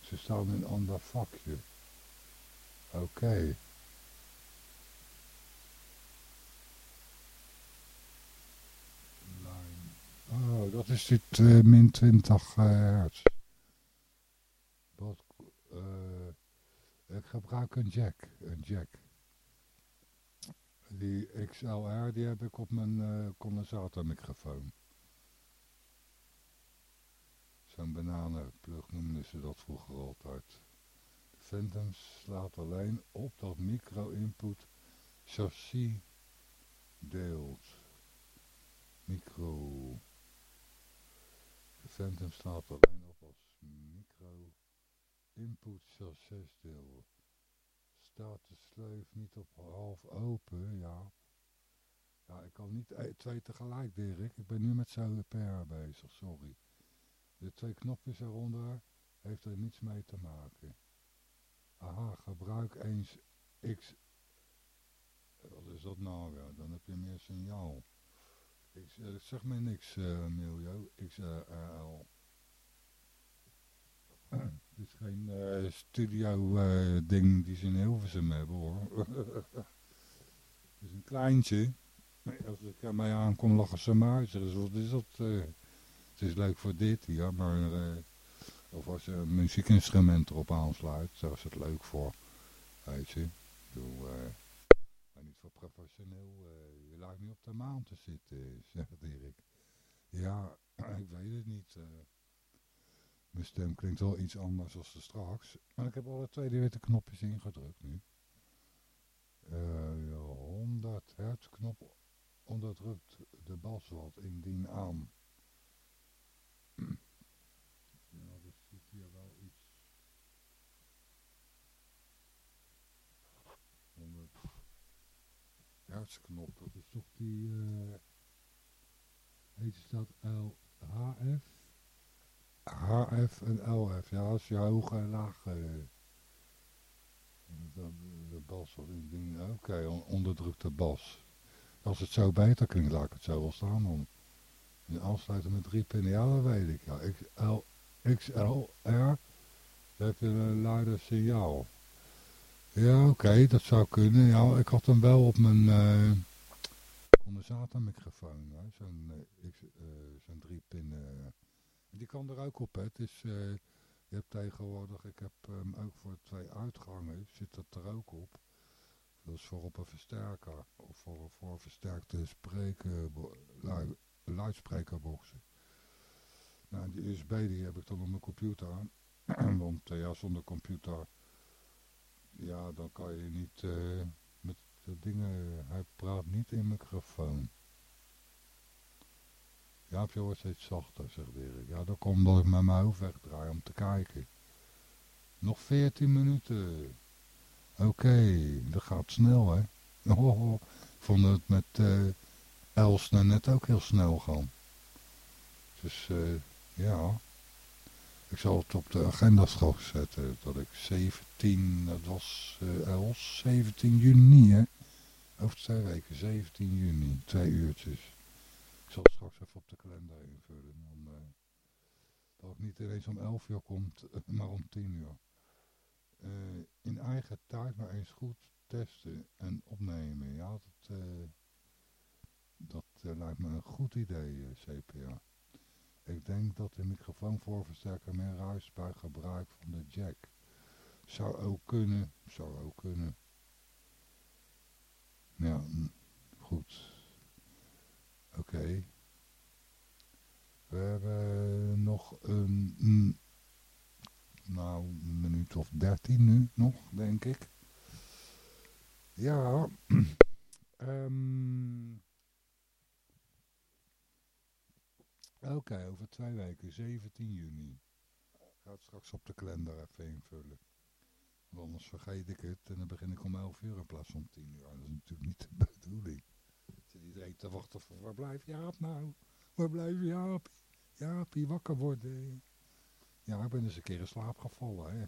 ze staan in een ander vakje. Oké. Dat is dit uh, min 20 uh, hertz. Uh, ik gebruik een jack. Een jack. Die XLR die heb ik op mijn condensatormicrofoon. Zo'n bananenplug noemden ze dat vroeger altijd. De Phantom slaat alleen op dat micro-input chassis deelt. Micro. De Phantom slaat alleen op als micro-input chassis deel staat de sleuf niet op half open, ja. Ja, ik kan niet e- twee tegelijk, Dirk. Ik ben nu met CLPR bezig, sorry. De twee knopjes eronder heeft er niets mee te maken. Aha, gebruik eens X... Wat is dat nou weer? Dan heb je meer signaal. Zeg maar niks, uh, Miljo. XRL. Dit is geen uh, studio uh, ding die ze in Hilversum hebben hoor. Het is een kleintje. Als ik ermee aankom lachen ze muizen. Dus wat is dat? Het is leuk voor dit, ja, maar... of als je een muziekinstrument erop aansluit, daar is het leuk voor. Weet je. Ik bedoel, maar niet voor professioneel. Je lijkt niet op de maan te zitten, zegt Dirk. Ja, ik weet het niet. Mijn stem klinkt wel iets anders als de straks. Maar ik heb alle twee witte knopjes ingedrukt nu. Uh, ja, 100 hertz knop onderdrukt de bas wat indien aan. Ja, er zit hier wel iets. Onder dat is toch die, uh, heet dat LHF? HF en LF, ja, als je hoog en laag... Uh, de, de bas oké, onderdrukte bas. Als het zo beter klinkt, laat ik het zo wel staan dan. En aansluiten met drie pinnen, dat weet ik. Ja, XL, XLR, dan heb een luider signaal. Ja, oké, dat zou kunnen. Ja, ik had hem wel op mijn uh, condensatormicrofoon. Zo'n uh, zo drie pinnen. Die kan er ook op, hè. Het is, je hebt tegenwoordig, ik heb hem ook voor twee uitgangen, zit dat er ook op. Dat is voor op een versterker of voor, voor versterkte spreken, luidsprekerboxen. Nou, die USB die heb ik dan op mijn computer aan. Want ja, zonder computer, ja, dan kan je niet uh, met de dingen, hij praat niet in microfoon. Ja, je wordt steeds zachter, zegt Dirk. Ja, dat komt omdat ik met mijn hoofd wegdraai om te kijken. Nog 14 minuten. Oké, dat gaat snel, hè. Oh, ik vond het met uh, Elsner net ook heel snel gaan. Dus, uh, ja. Ik zal het op de agenda straks zetten. Dat ik 17, dat was uh, Els, 17 juni, hè. Over twee weken, 17 juni, twee uurtjes. Ik zal het straks even op de kalender invullen. Dan, uh, dat het niet ineens om 11 uur komt, maar om 10 uur. In eigen tijd maar eens goed testen en opnemen. Ja, dat, dat lijkt me een goed idee, CPA. Ik denk dat de microfoonvoorversterker meer ruis bij gebruik van de jack. Zou ook kunnen, zou ook kunnen. Ja, goed. Oké. We hebben nog een, nou, een minuut of dertien nu nog, denk ik. Ja, um, oké, over twee weken, 17 juni. Ik ga het straks op de kalender even invullen. Want anders vergeet ik het en dan begin ik om 11 uur in plaats van 10 uur. Dat is natuurlijk niet de bedoeling. Zit iedereen te wachten voor waar blijft Jaap nou? Waar blijft Jaap? Jaapie, wakker worden. Ja, ik ben eens een keer in slaap gevallen. Hè.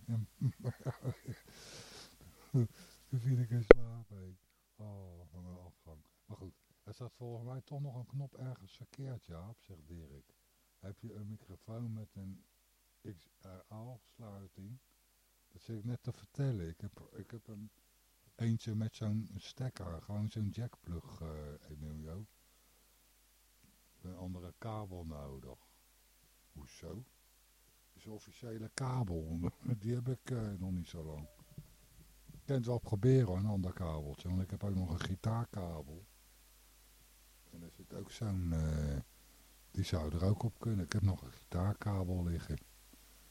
Toen viel ik in slaap. Hè. Oh, van een afgang. Maar goed, er staat volgens mij toch nog een knop ergens verkeerd, Jaap, zegt Dirk. Heb je een microfoon met een XRA-sluiting? Dat zit ik net te vertellen. Ik heb, ik heb een eentje met zo'n stekker, gewoon zo'n jackplug, uh, Emilio. Een andere kabel nodig. Hoezo? is een officiële kabel. Die heb ik uh, nog niet zo lang. Kan het wel proberen, een ander kabeltje. Want ik heb ook nog een gitaarkabel. En zit ook zo'n... Uh, die zou er ook op kunnen. Ik heb nog een gitaarkabel liggen.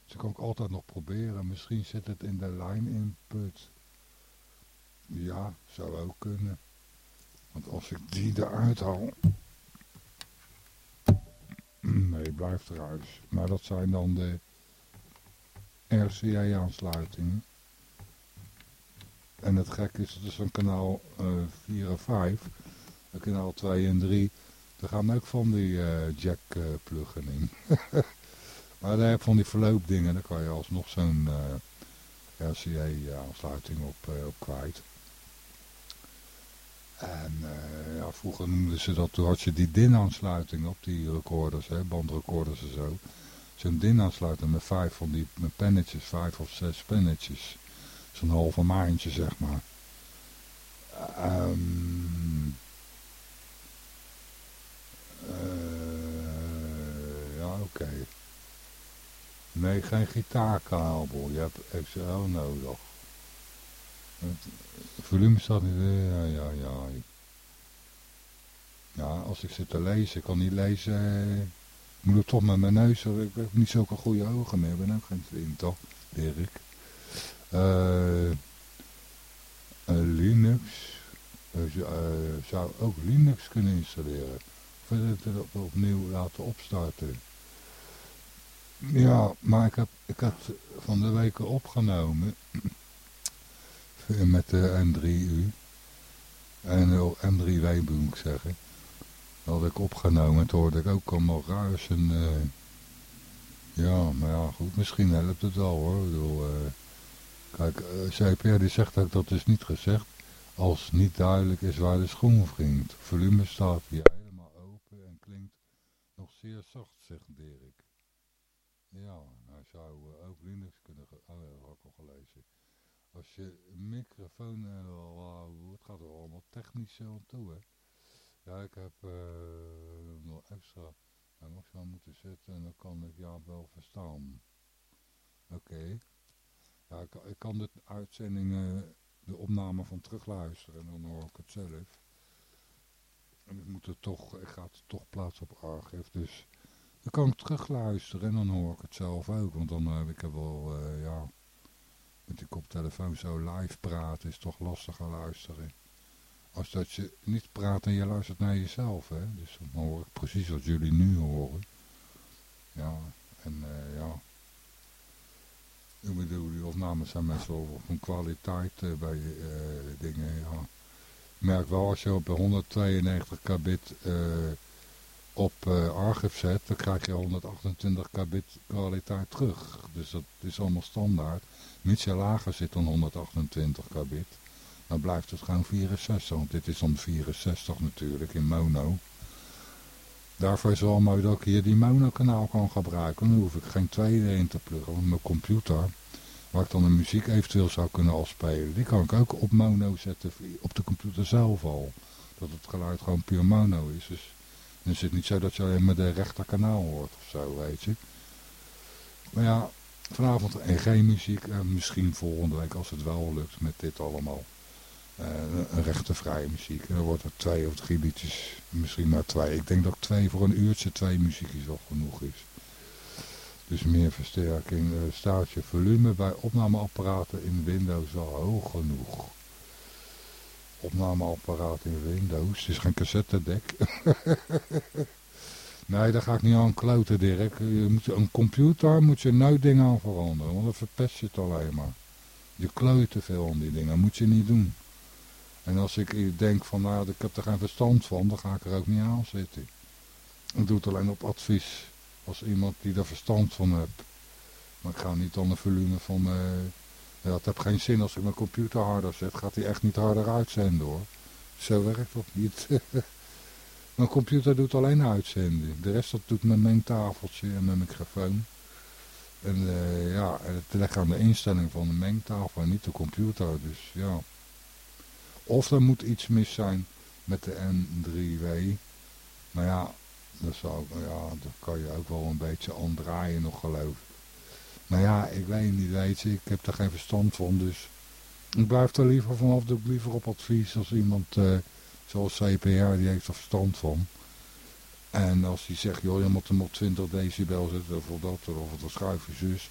Dus dat kan ik altijd nog proberen. Misschien zit het in de line input. Ja, zou ook kunnen. Want als ik die eruit haal... Nee, blijft eruit. Maar dat zijn dan de RCA-aansluiting. En het gek is, het is een kanaal uh, 4 en 5. Een kanaal 2 en 3. Daar gaan ook van die uh, jack uh, pluggen in. maar daar heb je van die verloopdingen. Daar kan je alsnog zo'n RCA-aansluiting op, op kwijt. En vroeger noemden ze dat, toen had je die DIN-aansluiting op die recorders, hè, bandrecorders en zo zo'n ding aansluiten met vijf van die met pennetjes, vijf of zes pennetjes. Zo'n halve maandje, zeg maar. Um, ja, oké. Nee, geen gitaarkabel. Je hebt XL nodig. Volume staat niet... Ja, ja, ja. Ja, als ik zit te lezen, ik kan niet lezen moet het toch met mijn neus, ik heb niet zulke goede ogen meer. Ik ben ook geen vriend, toch, Dirk? Uh, Linux, Dus je zou ook Linux kunnen installeren. Of het opnieuw laten opstarten. Ja, maar ik, heb, ik had van de weken opgenomen met de M3U. En M3W moet ik zeggen. Dat had ik opgenomen. Toen hoorde ik ook allemaal ruisen. Uh, ja, maar ja, goed. Misschien helpt het wel hoor. Ik bedoel, uh, kijk, uh, eh, CPR die zegt ook dat is niet gezegd. Als niet duidelijk is waar de schoen wringt. Volume staat hier helemaal open en klinkt nog zeer zacht, zegt Dirk. Ja, hij zou ook Linux kunnen... Oh dat had ik al gelezen. Als je microfoon... Uh, het gaat er allemaal technisch aan toe, hè. Ja, ik heb nog extra hij nog zo moeten zetten en dan kan ik jou wel verstaan. Oké. Ja, ik, kan de uitzending, de opname van terugluisteren en dan hoor ik het zelf. En ik moet het toch, ik ga het toch plaatsen op archief, dus dan kan ik terugluisteren en dan hoor ik het zelf ook. Want dan heb ik wel, uh, ja, met die koptelefoon zo live praten is toch lastiger luisteren als dat je niet praat en je luistert naar jezelf. Hè? Dus dan hoor ik precies wat jullie nu horen. Ja, en uh, ja. Ik bedoel, die opnames zijn meestal van kwaliteit bij uh, dingen, ja. Ik merk wel, als je op 192 kbit op archief zet, dan krijg je 128 kbit kwaliteit terug. Dus dat is allemaal standaard. Mits je lager zit dan 128 kbit dan blijft het gewoon 64. Want dit is dan 64 natuurlijk in mono. Daarvoor is wel mooi dat ik hier die mono-kanaal kan gebruiken. Dan hoef ik geen tweede in te pluggen. Want mijn computer, waar ik dan de muziek eventueel zou kunnen afspelen, die kan ik ook op mono zetten op de computer zelf al. Dat het geluid gewoon puur mono is. Dus dan is het niet zo dat je alleen maar de rechterkanaal hoort of zo, weet je. Maar ja, vanavond geen muziek en misschien volgende week als het wel lukt met dit allemaal. Uh, een rechtenvrije muziek. En dan wordt er twee of drie liedjes, misschien maar twee. Ik denk dat twee voor een uurtje twee muziekjes wel genoeg is. Dus meer versterking. Uh, staat je volume bij opnameapparaten in Windows wel hoog genoeg. Opnameapparaat in Windows. Het is geen cassettedek. nee, daar ga ik niet aan kloten, Dirk. Je moet, een computer moet je nooit dingen aan veranderen. Want dan verpest je het alleen maar. Je kloot te veel aan die dingen. Dat moet je niet doen. En als ik denk van, nou, ik heb er geen verstand van, dan ga ik er ook niet aan zitten. Ik doe het alleen op advies, als iemand die er verstand van heeft. Maar ik ga niet dan een volume van, uh, het heeft geen zin als ik mijn computer harder zet, gaat hij echt niet harder uitzenden hoor. Zo werkt dat niet. mijn computer doet alleen uitzenden. De rest dat doet mijn mengtafeltje en mijn microfoon. En uh, ja, het leggen aan de instelling van de mengtafel en niet de computer, dus ja... Of er moet iets mis zijn met de N3W. Maar ja, dat, zou, ja, dat kan je ook wel een beetje omdraaien nog geloof ik. Maar ja, ik weet niet, weet je, ik heb er geen verstand van, dus ik blijf er liever vanaf, doe ik liever op advies als iemand uh, zoals CPR, die heeft er verstand van. En als die zegt, joh, je moet hem op 20 decibel zetten, of dat, of het schuifje zus,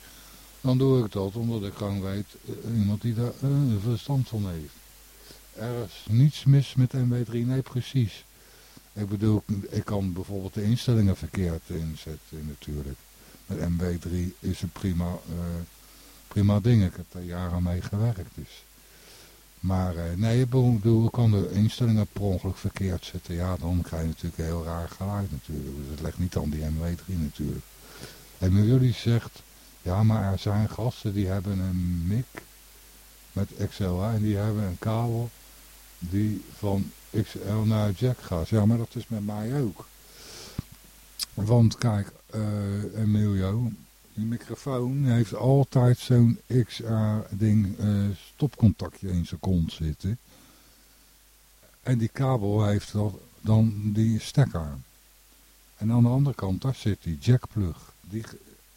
dan doe ik dat, omdat ik gewoon weet, uh, iemand die daar uh, verstand van heeft. Er is niets mis met MW3. Nee, precies. Ik bedoel, ik kan bijvoorbeeld de instellingen verkeerd inzetten natuurlijk. Met MW3 is een prima, uh, prima ding. Ik heb daar jaren mee gewerkt dus. Maar uh, nee, ik bedoel, ik kan de instellingen per ongeluk verkeerd zetten. Ja, dan krijg je natuurlijk een heel raar geluid natuurlijk. Dus het legt niet aan die MW3 natuurlijk. En jullie zegt, ja, maar er zijn gasten die hebben een mic met XLR en die hebben een kabel die van XL naar Jack gaat. Ja, maar dat is met mij ook. Want kijk, uh, Emilio, die microfoon heeft altijd zo'n XR-ding uh, stopcontactje in zijn kont zitten. En die kabel heeft dan die stekker. En aan de andere kant, daar zit die jackplug. Die,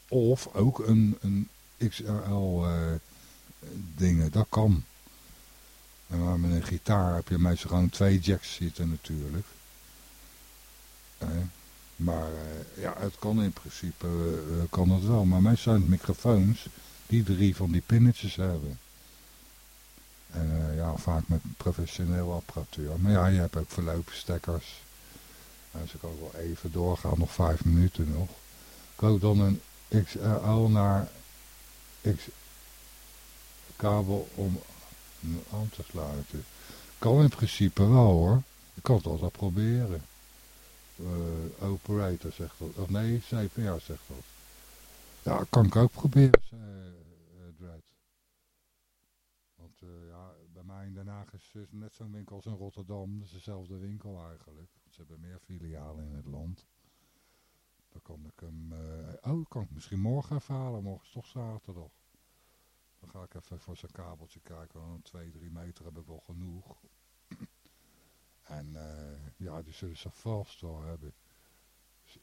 of ook een, een XRL uh, dingen, dat kan. En met een gitaar heb je meestal gewoon twee jacks zitten natuurlijk. Maar eh, ja, het kan in principe uh, kan het wel. Maar meestal zijn microfoons die drie van die pinnetjes hebben. En ja, vaak met professioneel apparatuur. Maar ja, je hebt ook verloopstekkers. En ze kan wel even doorgaan, nog vijf minuten nog. Koop dan een XRL naar X kabel om aan te sluiten. Kan in principe wel hoor. Je kan het altijd proberen. Uh, operator zegt dat. Of nee, CPR zegt dat. Ja, kan ik ook proberen, uh, Dread. Want uh, ja, bij mij in Den Haag is, is net zo'n winkel als in Rotterdam. Dat is dezelfde winkel eigenlijk. Ze hebben meer filialen in het land. Dan kan ik hem... Uh, oh, kan ik misschien morgen even halen. Morgen is toch zaterdag. Dan ga ik even voor zijn kabeltje kijken. Dan 2, 3 meter heb ik wel genoeg. En uh, ja, die zullen ze vast wel hebben.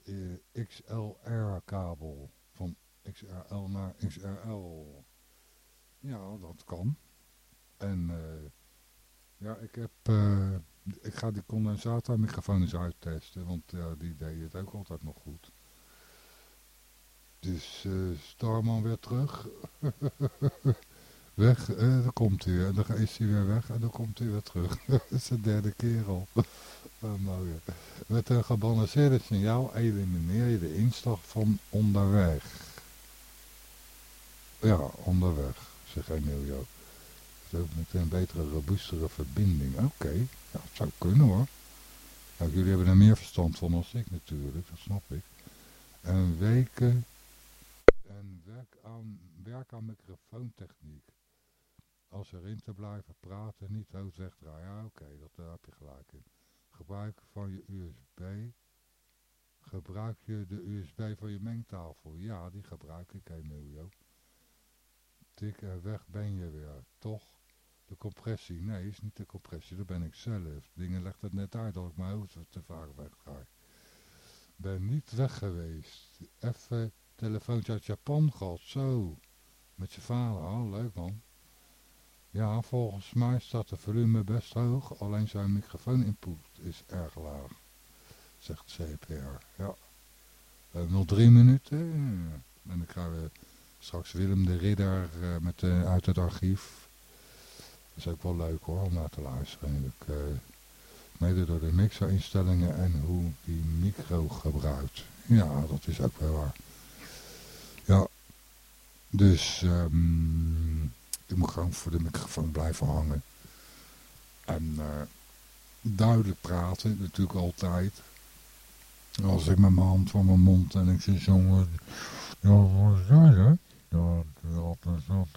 Uh, XLR kabel. Van XRL naar XRL. Ja, dat kan. En uh, ja, ik heb... ik ga die condensatormicrofoon eens uittesten. Want die deed het ook altijd nog goed. Dus Starman weer terug. weg, uh, dan komt hij weer. En dan is hij weer weg en dan komt hij weer terug. dat is de derde keer al. oh. Met een gebalanceerde signaal elimineer je de inslag van onderweg. Ja, onderweg, zegt Emilio. Dat ook met een betere, robuustere verbinding. Oké, dat zou kunnen hoor. Nou, jullie hebben er meer verstand van dan ik natuurlijk, dat snap ik. En weken en werk aan, werk aan microfoontechniek. Als erin te blijven praten, niet hoofd wegdraaien. Ja, oké, dat daar heb je gelijk in. Gebruik van je USB. Gebruik je de USB van je mengtafel? Ja, die gebruik ik, Emilio. Tik er weg ben je weer. Toch? De compressie? Nee, is niet de compressie, dat ben ik zelf. Dingen legt het net uit dat ik mijn hoofd te vaak wegdraai. Ben niet weg geweest. Even telefoontje uit Japan gehad. Zo. Met je vader. Oh, leuk man. Ja, volgens mij staat de volume best hoog. Alleen zijn microfoon-input is erg laag. Zegt CPR. Ja. We hebben nog drie minuten. En dan krijgen we straks Willem de Ridder uh, met, uh, uit het archief. Dat is ook wel leuk hoor, om naar te luisteren. Ik, uh, mede door de mixerinstellingen en hoe die micro gebruikt. Ja, dat is ook wel waar. Ja, dus um, ik moet gewoon voor de microfoon blijven hangen. En uh, duidelijk praten, natuurlijk altijd. Als ik met mijn hand van mijn mond en ik zeg jongen, ja, wat zei je? Ja, dat is dat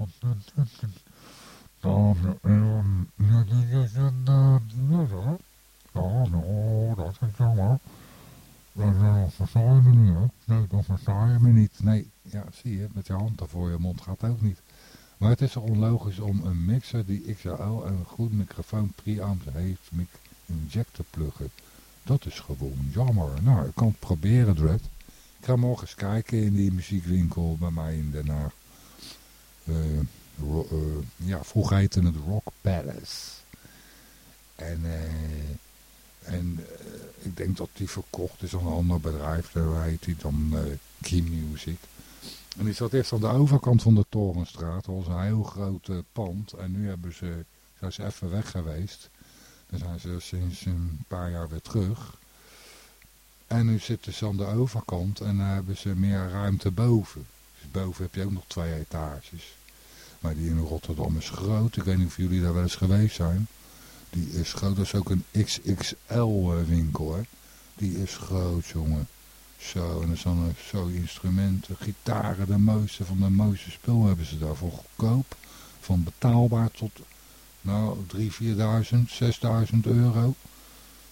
Ja, nou, dat is jammer. Dan versta je me niet? Nee, dan versta je me niet. Nee, ja, zie je, met je hand voor je mond gaat ook niet. Maar het is onlogisch om een mixer die XLR en een goed microfoon preamp heeft mic inject te pluggen. Dat is gewoon jammer. Nou, ik kan het proberen, Dread. Ik ga morgen eens kijken in die muziekwinkel bij mij in Den Haag. Uh, uh, ja, vroeger heette het Rock Palace. En, uh, en ik denk dat die verkocht is aan een ander bedrijf. Daar heet die dan Key Music. En die zat eerst aan de overkant van de Torenstraat. Dat was een heel groot pand. En nu hebben ze, zijn ze even weg geweest. Dan zijn ze sinds een paar jaar weer terug. En nu zitten ze aan de overkant en hebben ze meer ruimte boven. Dus boven heb je ook nog twee etages. Maar die in Rotterdam is groot. Ik weet niet of jullie daar wel eens geweest zijn. Die is groot. Dat is ook een XXL winkel. Hè. Die is groot, jongen. Zo, en er zijn zo instrumenten, gitaren, de mooiste van de mooiste spul hebben ze daarvoor goedkoop. Van betaalbaar tot, nou, 3.000, 4.000, 6.000 euro.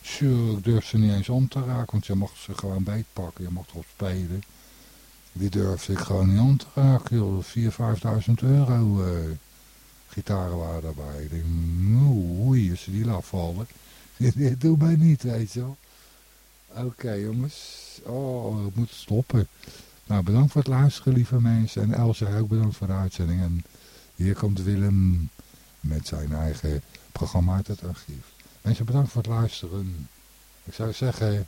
Zo, ik durf ze niet eens om te raken, want je mag ze gewoon beetpakken, je mag erop spelen. Die durfde ik gewoon niet om te raken, joh. 4.000, 5.000 euro uh, gitaren waren daarbij. Ik denk, oei, als ze die laat vallen. Dit doe mij niet, weet je wel. Oké jongens. Oh, ik moet stoppen. Nou, bedankt voor het luisteren, lieve mensen. En Elsa ook bedankt voor de uitzending. En hier komt Willem met zijn eigen programma uit het archief. Mensen, bedankt voor het luisteren. Ik zou zeggen,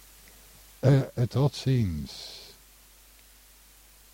uh, tot ziens.